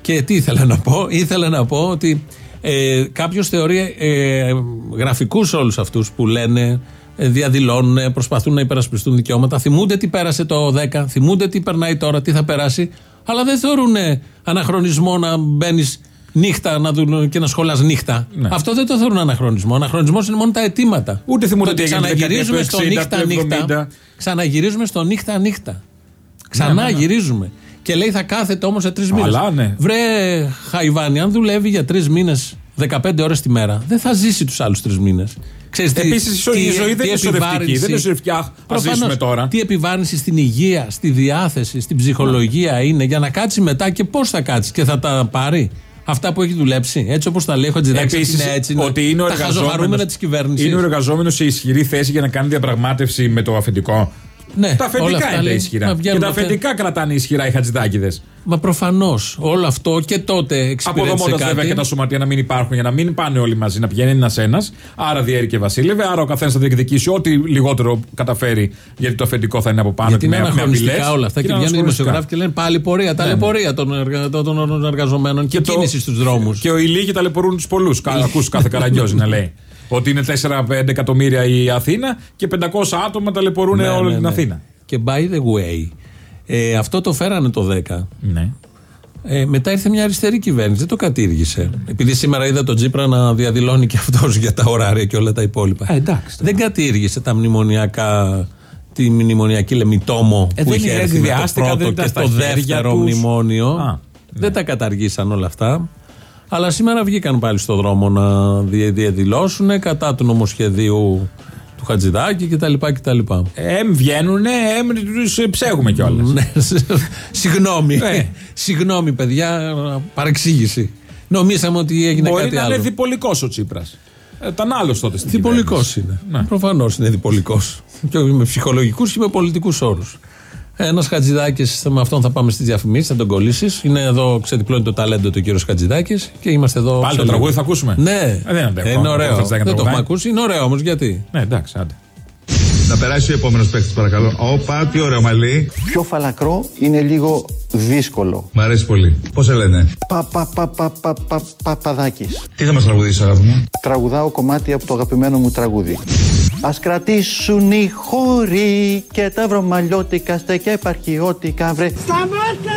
Και τι ήθελα να πω, ήθελα να πω ότι ε, κάποιος θεωρεί ε, γραφικούς όλους αυτούς που λένε, ε, διαδηλώνουν, ε, προσπαθούν να υπερασπιστούν δικαιώματα. Θυμούνται τι πέρασε το 10, θυμούνται τι περνάει τώρα, τι θα περάσει, αλλά δεν θεωρούν αναχρονισμό να μπαίνεις νύχτα να δουν, και να σχολάς νύχτα. Ναι. Αυτό δεν το θεωρούν αναχρονισμό. Αναχρονισμός είναι μόνο τα αιτήματα. Ούτε θυμούνται Το τι έγινε τη δεκαετία ξαναγυρίζουμε του στο 60, νύχτα του νύχτα. 70. Ξαναγυρίζουμε στο νύχτα νύχτα. Ξανά Ναι, ναι, ναι. γυρίζουμε. Και λέει θα κάθεται όμως σε τρεις μήνες. Αλλά, ναι. Βρε Χαϊβάνι, αν δουλεύει για τρεις μήνες 15 ώρες τη μέρα, δεν θα ζήσει τους άλλους τρεις μήνες. Επίσης η ζωή δεν είναι σωρευτική. Δεν είναι σωρευτική. Αχ, ας ζήσουμε τώρα. Τι επιβάρυνση στην υγεία, στη διάθεση, στην ψυχολογία είναι για να κάτσει μετά και πώς θα κάτσει και θα τα πάρει. Αυτά που έχει δουλέψει. Έτσι όπως τα λέει ο Χατζηδάκης. Επίσης, είναι έτσι. ότι είναι ο τα χαζοχαρούμενα τη κυβέρνηση. Είναι ο εργαζόμενος σε ισχυρή θέση για να κάνει διαπραγμάτευση με το αφεντικό. Ναι, τα όλα αφεντικά αυτά είναι τα λέει. ισχυρά. Μα Και βγαίνουν τα αυτά. αφεντικά κρατάνε ισχυρά οι χατζηδάκιδε. Μα προφανώς όλο αυτό και τότε εξυπηρέτησε Αποδομώντα κάτι. βέβαια και τα σωματεία να μην υπάρχουν για να μην πάνε όλοι μαζί, να πηγαίνει ένα-ένα. Άρα διέρη και βασίλευε. Άρα ο καθένας θα διεκδικήσει ό,τι λιγότερο καταφέρει, γιατί το αφεντικό θα είναι από πάνω Γιατί του είναι με- με αναχρονιστικά απειλές. όλα αυτά και είναι βγαίνουν οι αναχρονιστικά. δημοσιογράφοι και λένε πάλι πορεία, ταλαιπωρία των, εργα... των- των εργαζομένων και, το- κίνηση στους δρόμους. Και ο οι λίγοι ταλαιπωρούν τους πολλούς. Ακούς κάθε καραγκιόζη να λέει. Ότι είναι 4-5 εκατομμύρια η Αθήνα και 500 άτομα ταλαιπωρούν Ναι, όλη ναι, την ναι. Αθήνα. Και by the way, ε, αυτό το φέρανε το 10. Ναι. Ε, μετά ήρθε μια αριστερή κυβέρνηση, δεν το κατήργησε. Επειδή σήμερα είδα τον Τζίπρα να διαδηλώνει και αυτός για τα ωράρια και όλα τα υπόλοιπα. Ε, εντάξει. Δεν κατήργησε τα μνημονιακά, τη μνημονιακή λεμιτόμο Ε, που δεν είχε είναι έρθει με το εκδιάστηκα, δεν πρώτο ήταν και στα στο χέρια δεύτερο τους. μνημόνιο. Α, Δεν τα καταργήσαν όλα αυτά. Αλλά σήμερα βγήκαν πάλι στο δρόμο να δια- διαδηλώσουν κατά του νομοσχεδίου του Χατζηδάκη κτλ. κτλ. Εμ βγαίνουνε, εμ τους ψέγουμε κιόλας. Ναι, συγγνώμη. Ναι. Συγγνώμη, παιδιά, παρεξήγηση. Νομίσαμε ότι έγινε Μπορεί κάτι να άλλο. είναι διπολικός ο Τσίπρας. Ήταν άλλος τότε στην Διπολικός κυβέρνηση. είναι. Ναι. Προφανώς είναι διπολικός. και με ψυχολογικούς και με πολιτικούς όρους. Ένας Χατζηδάκης, με αυτόν θα πάμε στις διαφημίσεις, θα τον κολλήσεις. Είναι εδώ, ξεδιπλώνει το ταλέντο του κύριος Χατζηδάκης και είμαστε εδώ. Πάλι σε το λίγο. τραγούδι θα ακούσουμε; Ναι, Ε, δεν αντέχω. είναι Ο ωραίο. Χατζηδάκης να Δεν το έχουμε τραγουδάει. ακούσει. Είναι ωραίο όμως γιατί; Ναι, εντάξει, άντε. Να περάσει ο επόμενος παίκτης, παρακαλώ. Όπα, τι ωραίο μαλλί. Πιο φαλακρό είναι λίγο δύσκολο. Μ' αρέσει πολύ. Πώς σε λένε; Πα, πα, πα, πα, πα, πα, Παπαδάκης. Τι θα μας τραγουδήσει, αγάπη μου; Τραγουδάω κομμάτι από το αγαπημένο μου τραγούδι. Ας κρατήσουν οι χώροι και τα βρωμαλιώτικα στέκια επαρχιώτικα βρε. Σταμάτα!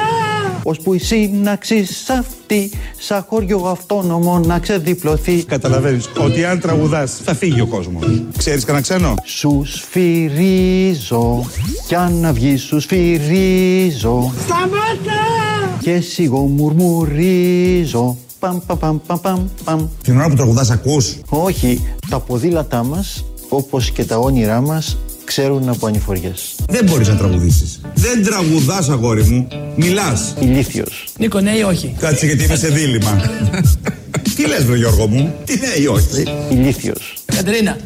Ώσπου η σύναξη σ' αυτή, σαν χωριό αυτόνομο να ξεδιπλωθεί. Καταλαβαίνεις ότι αν τραγουδάς θα φύγει ο κόσμος. Ξέρεις κανένα ξένο; Σους σφυρίζω, κι αν να βγει σους σφυρίζω. Σταμάτα! Και σιγό μουρμουρίζω. Παμ, παμ, παμ, παμ, παμ, παμ. Την ώρα που τραγουδάς, ακούς; Όχι, τα ποδήλατά μας, όπως και τα όνειρά μας, ξέρουν από ανηφοριές. Δεν μπορείς να τραγουδήσεις. Δεν τραγουδάς, αγόρι μου. Μιλάς. Ηλίθιος. Νίκο, ναι ή όχι; Κάτσε γιατί είμαι σε δίλημα. Τι λες βρε Γιώργο μου; Τι ναι ή όχι; Ηλίθιος. Κατερίνα.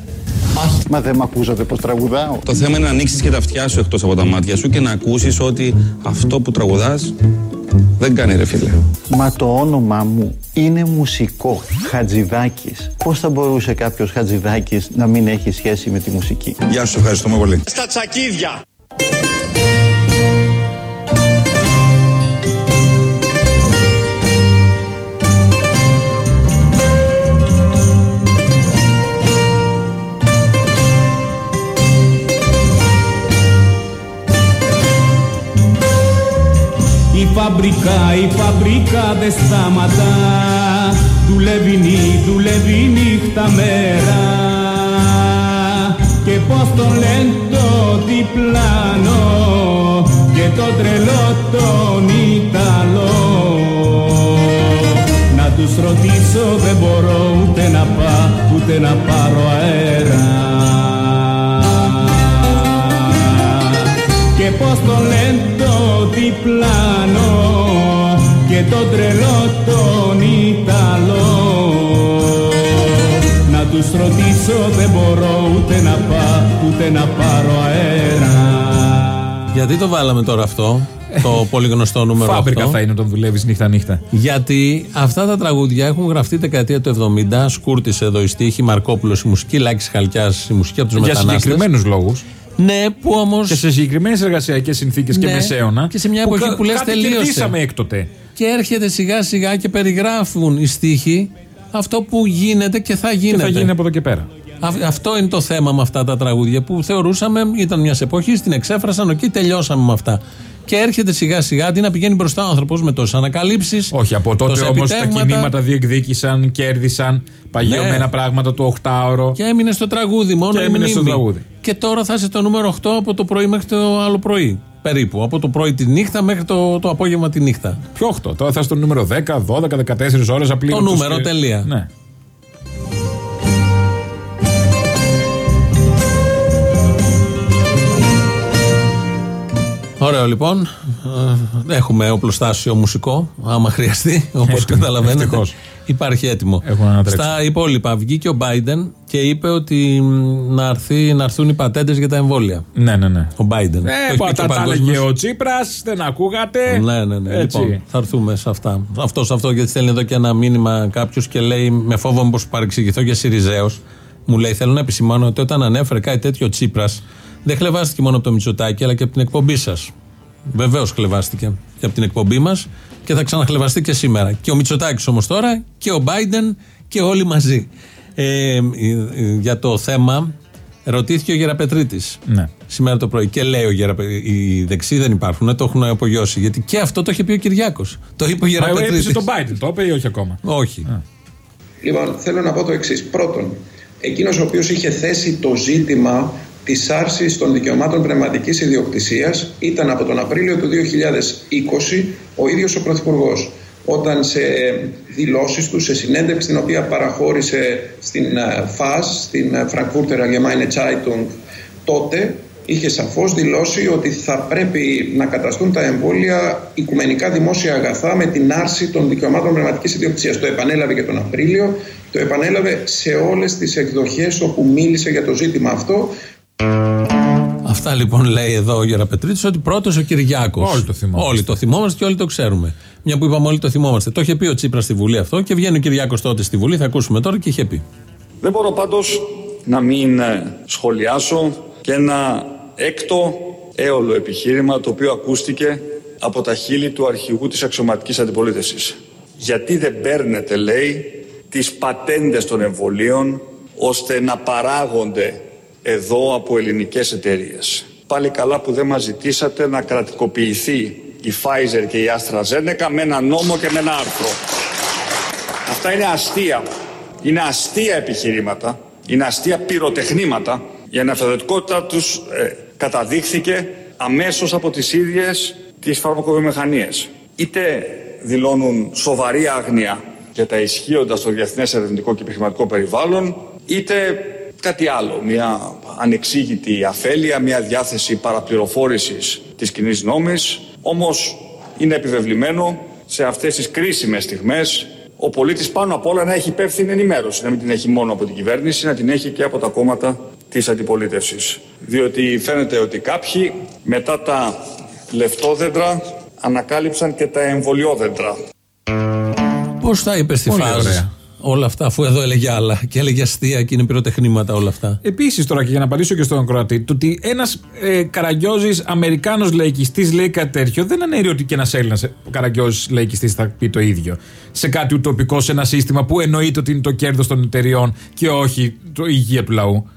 Μα δεν μ' ακούσατε πως τραγουδάω. Το θέμα είναι να ανοίξεις και τα αυτιά σου εκτός από τα μάτια σου και να ακούσεις ότι αυτό που τραγουδάς δεν κάνει ρε φίλε. Μα το όνομά μου είναι μουσικό. Χατζηδάκης. Πώς θα μπορούσε κάποιος Χατζηδάκης να μην έχει σχέση με τη μουσική; Γεια σου, ευχαριστούμε πολύ. Στα τσακίδια. Φαμπρικά, η φαμπρικά δεν σταματά. Δουλεύει νύ, δουλεύει νύχτα μέρα. Και πως το λένε το διπλάνο Και το τρελό τον Ιταλό Να τους ρωτήσω δεν μπορώ ούτε να πάω ούτε να πάρω αέρα και πως το λένε το διπλάνο και το τρελό τον Ιταλό να τους ρωτήσω δεν μπορώ ούτε να πάω ούτε να πάρω αέρα Γιατί το βάλαμε τώρα αυτό, το πολύ γνωστό νούμερο Φάμπρικα 8. θα είναι όταν δουλεύεις νύχτα-νύχτα. Γιατί αυτά τα τραγούδια έχουν γραφτεί τη δεκαετία του 70. Σκούρτισε εδώ η στίχη, Μαρκόπουλος η μουσική, Λάκης Χαλκιάς η μουσική από τους Για μετανάστες. συγκεκριμένους λόγους. Ναι, που όμω. Και σε συγκεκριμένες εργασιακές συνθήκες και Ναι. μεσαίωνα. Και σε μια εποχή κα- που λες κάτι τελείωσε. κερδίσαμε έκτοτε. Και έρχεται σιγά σιγά και περιγράφουν οι στίχοι αυτό που γίνεται και θα Και γίνεται. θα γίνει από εδώ και πέρα. Α- Αυτό είναι το θέμα με αυτά τα τραγούδια που θεωρούσαμε ήταν μιας εποχής, την εξέφρασαν, εκεί τελειώσαμε με αυτά. Και έρχεται σιγά σιγά αντί να πηγαίνει μπροστά ο άνθρωπος με τόσες ανακαλύψεις. Όχι, από τότε όμως τα κινήματα διεκδίκησαν, κέρδισαν παγιωμένα Ναι. πράγματα το 8ωρο. Και έμεινε στο τραγούδι μόνο. Και η έμεινε στο μνήμη. τραγούδι. Και τώρα θα είσαι το νούμερο 8 από το πρωί μέχρι το άλλο πρωί. Περίπου. Από το πρωί τη νύχτα μέχρι το, το απόγευμα τη νύχτα. Ποιο 8, τώρα θα είσαι στο νούμερο 10, 12, 14 ώρες απλή. Το νούμερο, τελεία. Ναι. Ωραίο λοιπόν. Ε, Έχουμε οπλοστάσιο μουσικό, άμα χρειαστεί, όπως Έτοιμο, καταλαβαίνετε. ευτυχώς. Υπάρχει έτοιμο. Έχουν ανατρέξει. Στα υπόλοιπα, βγήκε ο Biden και είπε ότι μ, να, έρθει, να έρθουν οι πατέντες για τα εμβόλια. Ναι, ναι, ναι. Ο Biden. Ε, Όχι που και τα ο τα παγκόσμιος. έλεγε ο Τσίπρας, δεν ακούγατε. Ναι, ναι, ναι. Έτσι. Λοιπόν, θα έρθουμε σε αυτά. Αυτός σε αυτό γιατί στέλνει εδώ και ένα μήνυμα κάποιος και λέει με φόβο μήπω παρεξηγηθώ για Σιριζέος. Μου λέει: Θέλω να επισημάνω ότι όταν ανέφερε κάτι τέτοιο Τσίπρας, δεν χλεβάστηκε μόνο από το Μητσοτάκι αλλά και από την εκπομπή σας. Βεβαίως χλεβάστηκε και από την εκπομπή μας και θα ξαναχλεβαστεί και σήμερα. Και ο Μητσοτάκης όμως τώρα και ο Biden και όλοι μαζί. Ε, ε, ε, για το θέμα Ρωτήθηκε ο Γεραπετρίτης Ναι. σήμερα το πρωί και λέει ο Γεραπετρίτη. Οι δεξιοί δεν υπάρχουν, το έχουν απογειώσει. Γιατί και αυτό το είχε πει ο Κυριάκος. Το είπε ο Μα Γεραπετρίτης. έπεισε τον Biden, το είπε ή όχι ακόμα; Όχι. Λοιπόν, θέλω να πω το εξής. Πρώτον, εκείνος ο οποίος είχε θέσει το ζήτημα της άρσης των δικαιωμάτων πνευματικής ιδιοκτησίας ήταν από τον Απρίλιο του 2020 ο ίδιος ο Πρωθυπουργός. Όταν σε δηλώσεις του, σε συνέντευξη την οποία παραχώρησε στην ε, ΦΑΣ, στην ε, Frankfurter Allgemeine Zeitung, τότε είχε σαφώς δηλώσει ότι θα πρέπει να καταστούν τα εμβόλια οικουμενικά δημόσια αγαθά με την άρση των δικαιωμάτων πνευματικής ιδιοκτησίας. Το επανέλαβε και τον Απρίλιο, το επανέλαβε σε όλες τις εκδοχές όπου μίλησε για το ζήτημα αυτό. Αυτά λοιπόν λέει εδώ ο Γεραπετρίτη ότι πρώτος ο Κυριάκος. Όλοι το θυμόμαστε. Όλοι το θυμόμαστε και όλοι το ξέρουμε. Μια που είπαμε όλοι το θυμόμαστε. Το είχε πει ο Τσίπρας στη Βουλή αυτό και βγαίνει ο Κυριάκος τότε στη Βουλή. Θα ακούσουμε τώρα και είχε πει. Δεν μπορώ πάντως να μην ε, σχολιάσω και ένα έκτο έολο επιχείρημα το οποίο ακούστηκε από τα χείλη του αρχηγού της αξιωματικής αντιπολίτευσης. Γιατί δεν παίρνετε, λέει, τις πατέντες των εμβολίων ώστε να παράγονται εδώ από ελληνικές εταιρείες. Πάλι καλά που δεν μας ζητήσατε να κρατικοποιηθεί η Pfizer και η AstraZeneca με ένα νόμο και με ένα άρθρο. Αυτά είναι αστεία. Είναι αστεία επιχειρήματα. Είναι αστεία πυροτεχνήματα. Η αναφερετικότητα τους ε, καταδείχθηκε αμέσως από τις ίδιες τις φαρμακοβιομηχανίες. Είτε δηλώνουν σοβαρή άγνοια για τα ισχύοντα στο διεθνές ερευνητικό και επιχειρηματικό περιβάλλον, είτε κάτι άλλο. Μια ανεξήγητη αφέλεια, μια διάθεση παραπληροφόρησης της κοινή νόμης. Όμως είναι επιβεβλημένο σε αυτές τις κρίσιμες στιγμές ο πολίτης πάνω απ' όλα να έχει υπεύθυνη ενημέρωση, να μην την έχει μόνο από την κυβέρνηση, να την έχει και από τα κόμματα της αντιπολίτευσης. Διότι φαίνεται ότι κάποιοι μετά τα λεφτόδεντρα ανακάλυψαν και τα εμβολιόδεντρα. Πώς τα είπες στη Πολύ φάση; ωραία. Όλα αυτά, αφού εδώ έλεγε άλλα και έλεγε αστεία και είναι πυροτεχνήματα όλα αυτά. Επίσης τώρα και για να απαντήσω και στον Κροατή, το ότι ένας ε, καραγκιόζης Αμερικάνος λαϊκιστής λέει κάτι τέτοιο δεν αναιρεί ότι και ένας Έλληνας καραγκιόζης λαϊκιστής θα πει το ίδιο. Σε κάτι ουτοπικό, σε ένα σύστημα που εννοείται ότι είναι το κέρδος των εταιριών και όχι το η υγεία του λαού.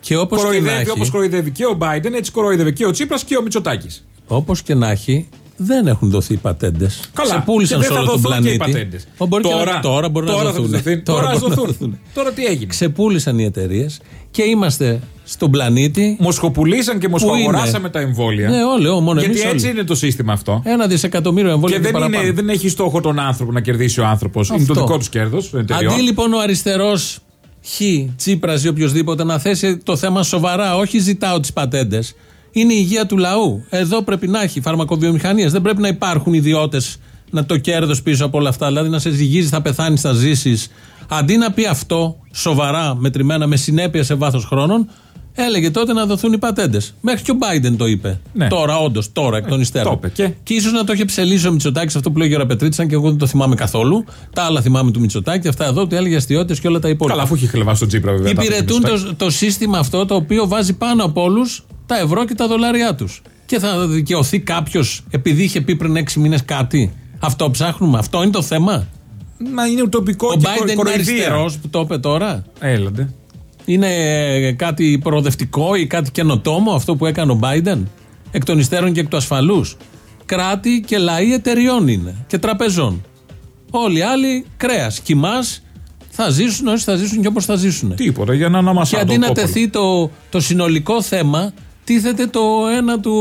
Και όπως και να κοροϊδεύει έχει. όπως κοροϊδεύει και ο Biden, έτσι κοροϊδεύει και ο Τσίπρα και ο Μητσοτάκης. Όπως και να έχει, δεν έχουν δοθεί πατέντες. Καλά. Σε πούλησαν Και σε δεν όλο θα τον δοθούν και οι πλανήτη. πατέντες. Ω, μπορεί και Τώρα- να, τώρα μπορεί τώρα να θα δοθούν. τους δοθεί. Τώρα ας μπορεί να δοθούν. Τώρα τι έγινε; Ξεπούλησαν οι εταιρείες και είμαστε στον πλανήτη. Μοσχοπουλήσαν και Πού μοσχοαγοράσαμε είναι; τα εμβόλια. Ναι, όλοι, ό, μόνο Γιατί εμείς έτσι όλοι. είναι το σύστημα αυτό. Ένα δισεκατομμύριο εμβόλια Και και δεν, παραπάνω. είναι, δεν έχει στόχο τον άνθρωπο να κερδίσει ο άνθρωπος. Είναι το Αυτό. δικό τους κέρδος των εταιριών. Αντί λοιπόν ο αριστερός Χ, Τσίπρας ή οποιοδήποτε να θέσει το θέμα σοβαρά, όχι ζητάω τις πατέντες. Είναι η υγεία του λαού. Εδώ πρέπει να έχει φαρμακοβιομηχανίες. Δεν πρέπει να υπάρχουν ιδιώτες να το κέρδος πίσω από όλα αυτά. Δηλαδή να σε ζυγίζει, θα πεθάνεις, θα ζήσεις. Αντί να πει αυτό σοβαρά, μετρημένα, με συνέπεια σε βάθος χρόνων, έλεγε τότε να δοθούν οι πατέντες. Μέχρι και ο Biden το είπε. Ναι. Τώρα, όντως, τώρα, εκ των υστέρων. το είπε και. ίσως να το είχε ψελίσει ο Μητσοτάκης αυτό που λέει ο Γεραπετρίτη, αν και εγώ δεν το θυμάμαι καθόλου. Τα άλλα θυμάμαι του Μητσοτάκη, αυτά εδώ, ότι έλεγε αστείωτες και όλα τα υπόλοιπα. Καλά, αφού έχει χλεβάσει τον Τσίπρα βέβαια. τα Υπηρετούν αφήνει το, το σύστημα αυτό το οποίο βάζει πάνω από όλους τα ευρώ και τα δολάρια τους. Και θα δικαιωθεί κάποιος επειδή είχε πει πριν έξι μήνες κάτι. Αυτό ψάχνουμε. Αυτό είναι το θέμα. Μα είναι ουτοπικό Ο και Biden είναι κοροϊδία. αριστερός που το είπε τώρα. Έλαντε. Είναι ε, κάτι προοδευτικό ή κάτι καινοτόμο αυτό που έκανε ο Biden. Εκ των υστέρων και εκ του ασφαλούς. Κράτη και λαοί εταιριών είναι και τραπεζών. Όλοι οι άλλοι κρέας. Κοιμάς θα ζήσουν όσοι θα ζήσουν και όπως θα ζήσουν. Τίποτα για να αναμασά Και αντί να τεθεί το, το συνολικό θέμα, τίθεται το ένα του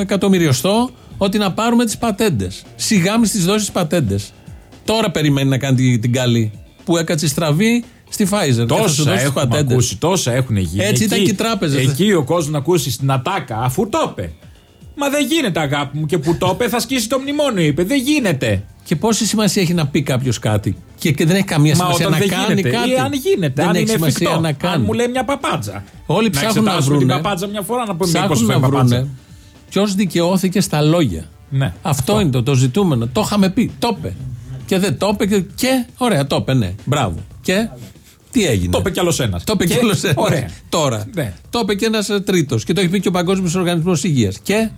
εκατομμυριωστό ότι να πάρουμε τις πατέντες. Σιγά μη τι δώσεις πατέντες. Τώρα περιμένει να κάνει την, την καλή. Που έκατσε στραβή στη Pfizer. και θα σου Τόσα δώσει τις έχουμε πατέντες. ακούσει, τόσα έχουν γίνει. Έτσι ήταν Εκεί- και οι τράπεζες. Εκεί ο κόσμος να ακούσει την ατάκα, αφού το είπε. Μα δεν γίνεται, αγάπη μου, και που το είπε θα σκίσει το μνημόνιο, είπε. Δεν γίνεται. Και πόση σημασία έχει να πει κάποιος κάτι. Και, και δεν έχει καμία Μα σημασία όταν να δεν κάνει γίνεται, κάτι. ή αν γίνεται, δεν αν έχει είναι σημασία εφικτό. να κάνει. Αν μου λέει μια παπάτζα. Όλοι ψάχνουν να εξετάσουμε βρούνε. την παπάτζα μια φορά να πούμε μήπως Ψάχνουν φέρει να παπάτζα. βρούνε ποιο δικαιώθηκε στα λόγια. Ναι. Αυτό, είναι το, το ζητούμενο. Το είχαμε πει. Το είπε. Και δεν το είπε. Και, και ωραία, το είπε, ναι. Μπράβο. Και τι έγινε; Το είπε κι άλλος ένας. Το είπε κι άλλος ένας. Ωραία. Τώρα. Ναι. Το είπε και ένας τρίτος. Και το έχει πει και ο Παγκόσμιος Οργανισμός Υγείας. Και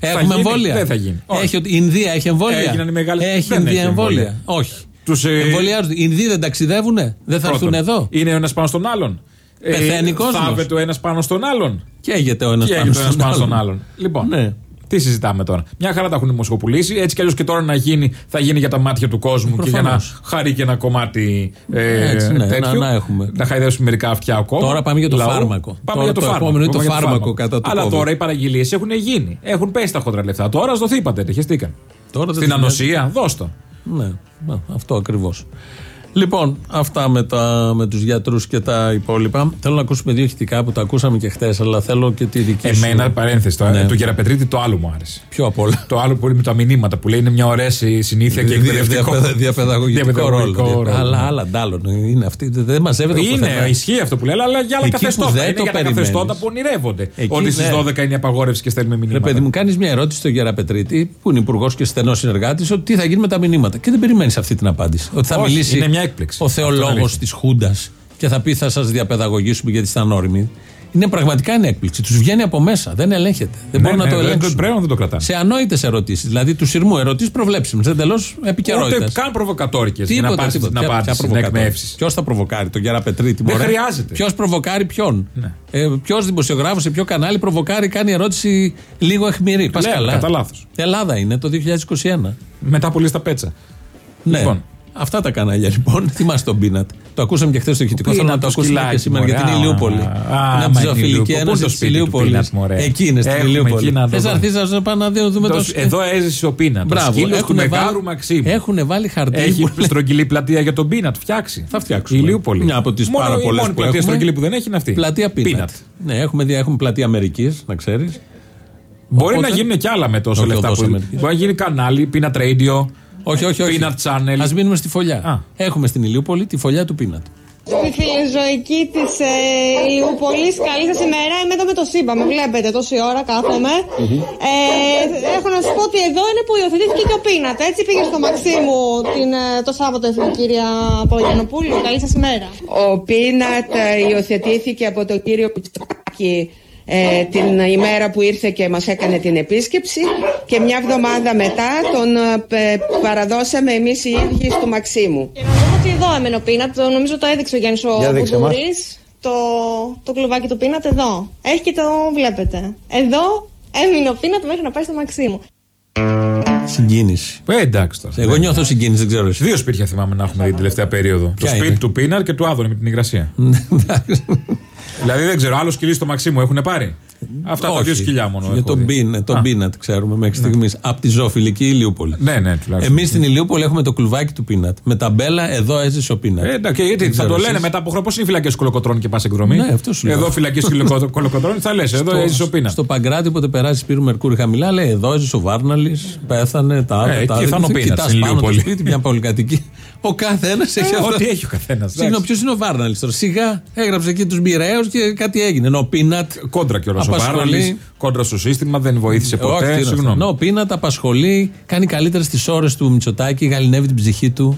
έχουμε γίνει; εμβόλια. Δεν θα γίνει. Όχι. Έχει, η Ινδία έχει εμβόλια. Έγιναν οι μεγάλες- Έχει δεν Ινδία έχει εμβόλια. εμβόλια. Όχι. Τους, ε, Εμβολιάζονται. Οι Ινδοί δεν ταξιδεύουνε; Δεν θα έρθουν Πρώτον, εδώ; Είναι ο ένας πάνω στον άλλον. Πεθαίνει κόσμος. Θάβεται ο ένας πάνω στον άλλον. Καίγεται ο ένας Και πάνω, έγινε το ένας στον πάνω στον άλλον. άλλον. Λοιπόν. Ναι. Τι συζητάμε τώρα; Μια χαρά τα έχουν δημοσιοπουλήσει. Έτσι κι αλλιώς και τώρα να γίνει, θα γίνει για τα μάτια του κόσμου και για να Προφανώς. χαρεί και ένα κομμάτι ε, Έτσι, ναι, τέτοιο. να- να έχουμε. Να χαϊδεύσουμε μερικά αυτιά ακόμα. Τώρα πάμε για το λαού. φάρμακο. Πάμε Τώρα για το, το φάρμακο. επόμενο είναι το Πάμε για φάρμακο κατά του Αλλά COVID. τώρα οι παραγγελίες έχουν γίνει. Έχουν πέσει τα χοντρά λεφτά. Τώρα στο είπατε, χεστήκαν. Τώρα δεν Στην θυμάστε. ανοσία, δώσ' το. Ναι, μα, αυτό ακριβώς. Λοιπόν, αυτά με, τα, με τους γιατρούς και τα υπόλοιπα. Θέλω να ακούσουμε δύο ηχητικά που τα ακούσαμε και χτες, αλλά θέλω και τη δική σου. Εμένα, παρένθεση τώρα, Ναι. του Γεραπετρίτη το άλλο μου άρεσε. Πιο απ' όλα. Το άλλο που είναι με τα μηνύματα που λέει είναι μια ωραία συ- συνήθεια και Δια- εκπαιδευτικό. διαπαιδα- Διαπαιδαγωγικό Διαπαιδαγωγικό ρόλο. ρόλο, Αλλά ναι. άλλα αντάλλων. Είναι αυτή. Δεν μαζεύεται Είναι, πουθενά. ισχύει αυτό που λέει, αλλά για άλλα Εκεί που καθεστώτα. δεν Είναι το για τα περιμένεις. καθεστώτα που ονειρεύονται. Εκεί, ότι στις ναι. 12 είναι η απαγόρευση και στέλνουμε Ρε μηνύματα. παιδί μου, κάνεις μια ερώτηση στον Γεραπετρίτη, που είναι υπουργός και στενός συνεργάτης, ότι τι θα γίνει με τα μηνύματα. Και δεν περιμένεις αυτή την απάντηση. Ότι θα Όχι, μιλήσει είναι μια έκπληξη. ο Αυτό είναι θεολόγος αλήθεια. της Χούντας και θα πει θα σας διαπαιδαγωγήσουμε γιατί είστε ανώριμοι. Είναι πραγματικά είναι έκπληξη. Τους βγαίνει από μέσα. Δεν ελέγχεται. Δεν Ναι, μπορούν ναι, να το δεν- ελέγξουν. πρέπει να δεν το κρατάνε. Σε ανόητες ερωτήσεις. Δηλαδή του σειρμού ερωτήσεις προβλέψιμες. Εντελώς επικαιρότητα. Ούτε καν προβοκατόρικες για να πάρεις την απάντηση, να εκμεύσεις. Ποιος θα προβοκάρει τον Γεραπετρίτη, Δεν μωρέ; χρειάζεται. Ποιος προβοκάρει ποιον; Ναι. Ε, Ποιος δημοσιογράφος σε ποιο κανάλι προβοκάρει, κάνει ερώτηση λίγο αιχμηρή. Πας Λέμε, καλά. κατά λάθος. Ελλάδα είναι το 2021. Μετά πολύ στα πέτσα. Ναι. Λοιπόν. Αυτά τα κανάλια λοιπόν. Θυμάστε τον Πίνατ. Το ακούσαμε και χθες στο ηχητικό. Θέλω να Πίνατ, το το ακούσουμε και σκυλάκι, σήμερα για μωρέ. την Ηλιούπολη. Α, Είναι μα από τη η Ζωοφιλική Ηλιούπολη. Πού είναι Ένωση το τη σπίτι του Ηλιούπολης. Πίνατ, μωρέ; Εκεί είναι στην Έχουμε Ηλιούπολη. εκεί να Θες το να δω. έρθει να πάμε να δούμε το. Το- Εδώ έζησε ο Πίνατ. Μπράβο, Σκύλο του έχουνε Μεγάρου βάλει- Μαξίμου. Έχουν βάλει χαρτί. Έχει που- στρογγυλή πλατεία για τον Πίνατ. Φτιάξει. Θα φτιάξουμε. Η Ηλιούπολη. Μια από τις Μόνο- πάρα η πολλές μόνη που πλατεία έχουμε. στρογγυλή που δεν έχει είναι αυτή. Πλατεία Πίνατ. Peanut. Ναι, έχουμε, δει- έχουμε πλατεία Αμερικής, να ξέρεις. Μπορεί Οπότε- να γίνουν και άλλα με τόσο Όχι, λεφτά τόσο που Αμερικής. Μπορεί να γίνει κανάλι, Peanut Radio. Όχι, όχι, όχι. Peanut Channel. Α μείνουμε στη φωλιά. Α. Έχουμε στην Ηλιούπολη τη φωλιά του Πίνατ. Στη φιλοζωική της ε, Ηλιούπολης, καλή σας ημέρα. Είμαι εδώ με το ΣΥΠΑ, με βλέπετε τόση ώρα κάθομαι. Ε, έχω να σα πω ότι εδώ είναι που υιοθετήθηκε και ο Πίνατ. Έτσι πήγε στο Μαξίμου την, ε, το Σάββατο η κυρία Παπαγιανοπούλου. Καλή σας ημέρα. Ο Πίνατ ε, υιοθετήθηκε από τον κύριο Πιτσάκη ε, την ημέρα που ήρθε και μας έκανε την επίσκεψη και μια εβδομάδα μετά τον ε, πε- παραδώσαμε εμείς οι ίδιοι στο Μαξίμου. Και να πω ότι εδώ έμενε ο Πίνατ. Το, νομίζω το έδειξε ο Γιάννης ο Για δείξε μας. Μπουντούρης. Το, το κλουβάκι του Πίνατ εδώ. Έχει και το βλέπετε. Εδώ έμεινε ο Πίνατ μέχρι να πάει στο Μαξίμου. Συγκίνηση. Ε, εντάξει τώρα. Εγώ νιώθω συγκίνηση, δεν ξέρω εσύ. Δύο σπίτια θυμάμαι να έχουμε δει την τελευταία περίοδο. Το Ποια σπίτι είναι; του Πίναρ και του Άδωνη με την υγρασία. δηλαδή δεν ξέρω, άλλο σκυλί στο Μαξίμου έχουν πάρει; Αυτά τα Όχι. δύο σκυλιά μόνο. Για έχω τον, δει. Πίν, τον Α, Πίνατ ξέρουμε μέχρι στιγμής. Από τη ζωοφιλική Ηλιούπολη. Ναι, ναι, τουλάχιστον. Εμείς στην Ηλιούπολη έχουμε το κλουβάκι του Πίνατ. Με ταμπέλα εδώ έζησε ο Πίνατ. Ε, εντάξει, γιατί Δεν θα ξέρω το λένε εσείς. μετά από χρόνο. Πώς είναι οι φυλακές κολοκοτρών και πας εκδρομή; Ναι, αυτό σου λέω. Εδώ φυλακές κολοκοτρών θα λες, εδώ Στο- έζησε ο Πίνατ. Στο Παγκράτη, όποτε περάσει πήρου Μερκούρι χαμηλά, λέει εδώ έζησε ο Βάρναλης, πέθανε, τα Ε, άλλα. τα εκεί θα είναι ο Πίνατς, Κοιτάς στην πάνω το Ηλιούπολη. σπίτι, μια πολυκατοική. Ο καθένας έχει Ε, αυτό. Ό,τι έχει ο καθένας. Συγγνώμη, ποιος είναι ο Βάρναλης τώρα; Σιγά έγραψε εκεί τους μοιραίους και κάτι έγινε. Ενώ ο Πίνατ. Κόντρα κιόλας ο απασχολεί- Βάρναλης, κόντρα στο σύστημα, δεν βοήθησε Όχι, τι ποτέ. είναι αυτό. Συγγνώμη. Ενώ ο Πίνατ απασχολεί, κάνει καλύτερα στι ώρες του Μητσοτάκη, γαλινεύει την ψυχή του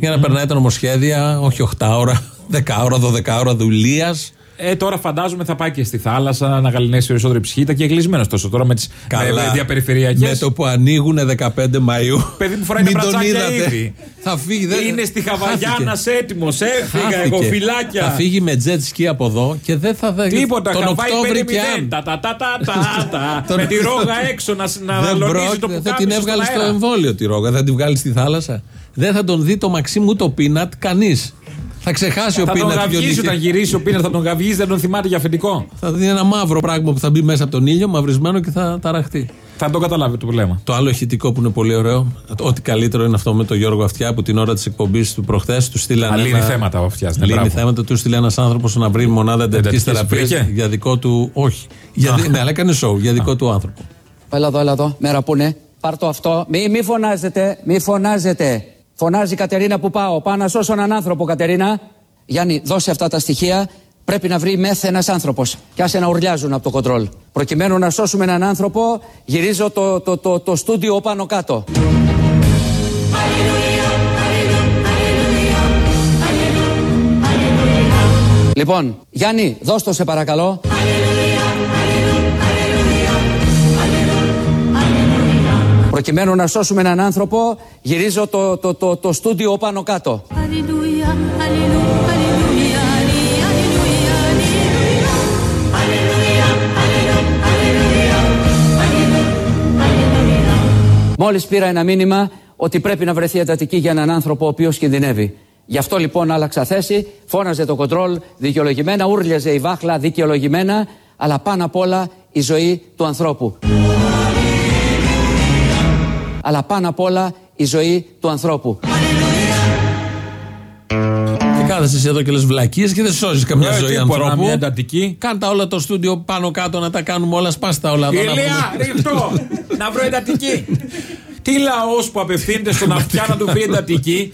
για να περνάει τα νομοσχέδια, όχι 8 ώρα, 10 ώρα, 12 ώρα δουλείας. Ε, τώρα φαντάζομαι θα πάει και στη θάλασσα να γαλινέσει περισσότερη ψυχή. Ήταν και εγκλεισμένος τόσο τώρα με τις διαπεριφερειακέ. Με το που ανοίγουν 15 Μαου. Παιδί μου φοράει τα Μην τον μπρατσάκια είδατε. ήδη. Θα φύγει. Δεν... Είναι στη Χαβαγιάνα Χάθηκε. έτοιμος. Έφυγα Χάθηκε. εγώ φυλάκια. Θα φύγει με jet ski από εδώ και δεν θα δει. Τίποτα, τον χαβάει Οκτώβρη 5-0. και αν. Τα, τα, τα, τα, τα, τα. Τον- Με τη ρόγα έξω να, να δεν αλωνίζει πρόκειται, το δεν πουκάμισο την στον έβγαλε στο αέρα. εμβόλιο τη ρόγα. Θα την βγάλει στη θάλασσα. Δεν θα τον δει το Μαξίμου ούτε το Πίνατ κανείς. Θα ξεχάσει ο Θα τον Πίνατ γαυγίζει βιολική. όταν γυρίσει ο Πίναρ, θα τον γαυγίζει, δεν τον θυμάται για αφεντικό. Θα δει ένα μαύρο πράγμα που θα μπει μέσα από τον ήλιο, μαυρισμένο και θα ταραχτεί. Θα το καταλάβει το βλέμμα. Το άλλο ηχητικό που είναι πολύ ωραίο, ό,τι καλύτερο είναι αυτό με τον Γιώργο Αυτιά που την ώρα της εκπομπής του προχθές του στείλανε. Α, λύνει ένα- θέματα ο Αυτιάς, ναι, Λύνει μπράβο. θέματα, του στείλε ένας άνθρωπος να βρει μονάδα εντατικής Εντατικής θεραπείας βρήκε; για δικό του. Όχι. Για, δι- ναι, αλλά έκανε σοου για δικό του άνθρωπο. Έλα εδώ, έλα εδώ. Μέρα που είναι. Πάρ το αυτό. Μη, μη φωνάζετε, μη φωνάζετε. Φωνάζει η Κατερίνα που πάω. Πάω να σώσω έναν άνθρωπο, Κατερίνα. Γιάννη, δώσε αυτά τα στοιχεία. Πρέπει να βρει μεθ ένας άνθρωπος. Και άσε να ουρλιάζουν από το κοντρόλ. Προκειμένου να σώσουμε έναν άνθρωπο, γυρίζω το, το, το, το στούντιο πάνω κάτω. Λοιπόν, Γιάννη, δώσ' το σε παρακαλώ. Προκειμένου να σώσουμε έναν άνθρωπο, γυρίζω το, το, το, το στούντιο πάνω κάτω. Μόλις πήρα ένα μήνυμα ότι πρέπει να βρεθεί εντατική για έναν άνθρωπο ο οποίος κινδυνεύει. Γι' αυτό λοιπόν άλλαξα θέση, φώναζε το κοντρόλ δικαιολογημένα, ούρλιαζε η βάχλα δικαιολογημένα, αλλά πάνω απ' όλα η ζωή του ανθρώπου. Αλλά πάνω απ' όλα η ζωή του ανθρώπου. Και κάθεσαι εσύ εδώ και λες βλακίες και δεν σώζεις καμιά Ε, ζωή τίποτα, ανθρώπου. μια εντατική. Κάντα όλα το στούντιο πάνω κάτω να τα κάνουμε όλα, σπάστα όλα εδώ. να Ηλία, πούμε. ρίχτω! να βρω εντατική. Τι λαός που απευθύνεται στον αυτιά να του βρει εντατική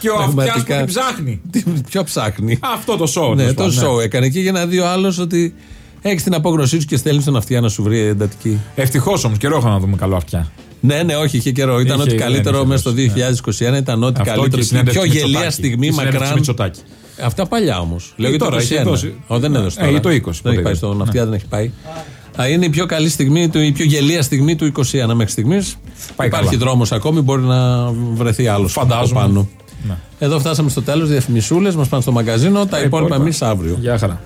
και ο αυτιάς που Πραγματικά. την ψάχνει. Τι- Ποιο ψάχνει. Αυτό το σοου. Ναι, τέλος το πάντων, ναι. σοου έκανε και για να δει ο άλλος ότι έχεις την απόγνωσή σου και στέλνεις τον αυτιά να σου βρει εντατική. Ευτυχώς όμως καιρό είχα να δούμε καλό αυτιά. Ναι, ναι, όχι, είχε καιρό. Ήταν Είχε, ό,τι ναι, καλύτερο είχε, μέσα στο 2021. Ήταν ό,τι Αυτό και καλύτερο. η Η συνέντευξη πιο του γελία Μητσοτάκη. στιγμή Η συνέντευξη του μακράν. Μητσοτάκη. Αυτά παλιά όμως. Λέω Ε, για το τώρα, έχει 21. δώσει. Ω, δεν έδωσε Ε, τώρα. για το 20, Δεν πότε έχει πάει έδωσε. στον αυτιά, Ναι. δεν έχει πάει. Α, είναι η πιο καλή στιγμή, του- η πιο γελία στιγμή του 21 μέχρι στιγμής. Υπάρχει καλά. δρόμος ακόμη, μπορεί να βρεθεί άλλος Φαντάζομαι. πάνω. Ναι. Εδώ φτάσαμε στο τέλος. Διαφημισούλες μας πάνε στο μαγκαζίνο. Τα Τα υπόλοιπα υπόλοιπα. εμείς αύριο. Γεια χαρά.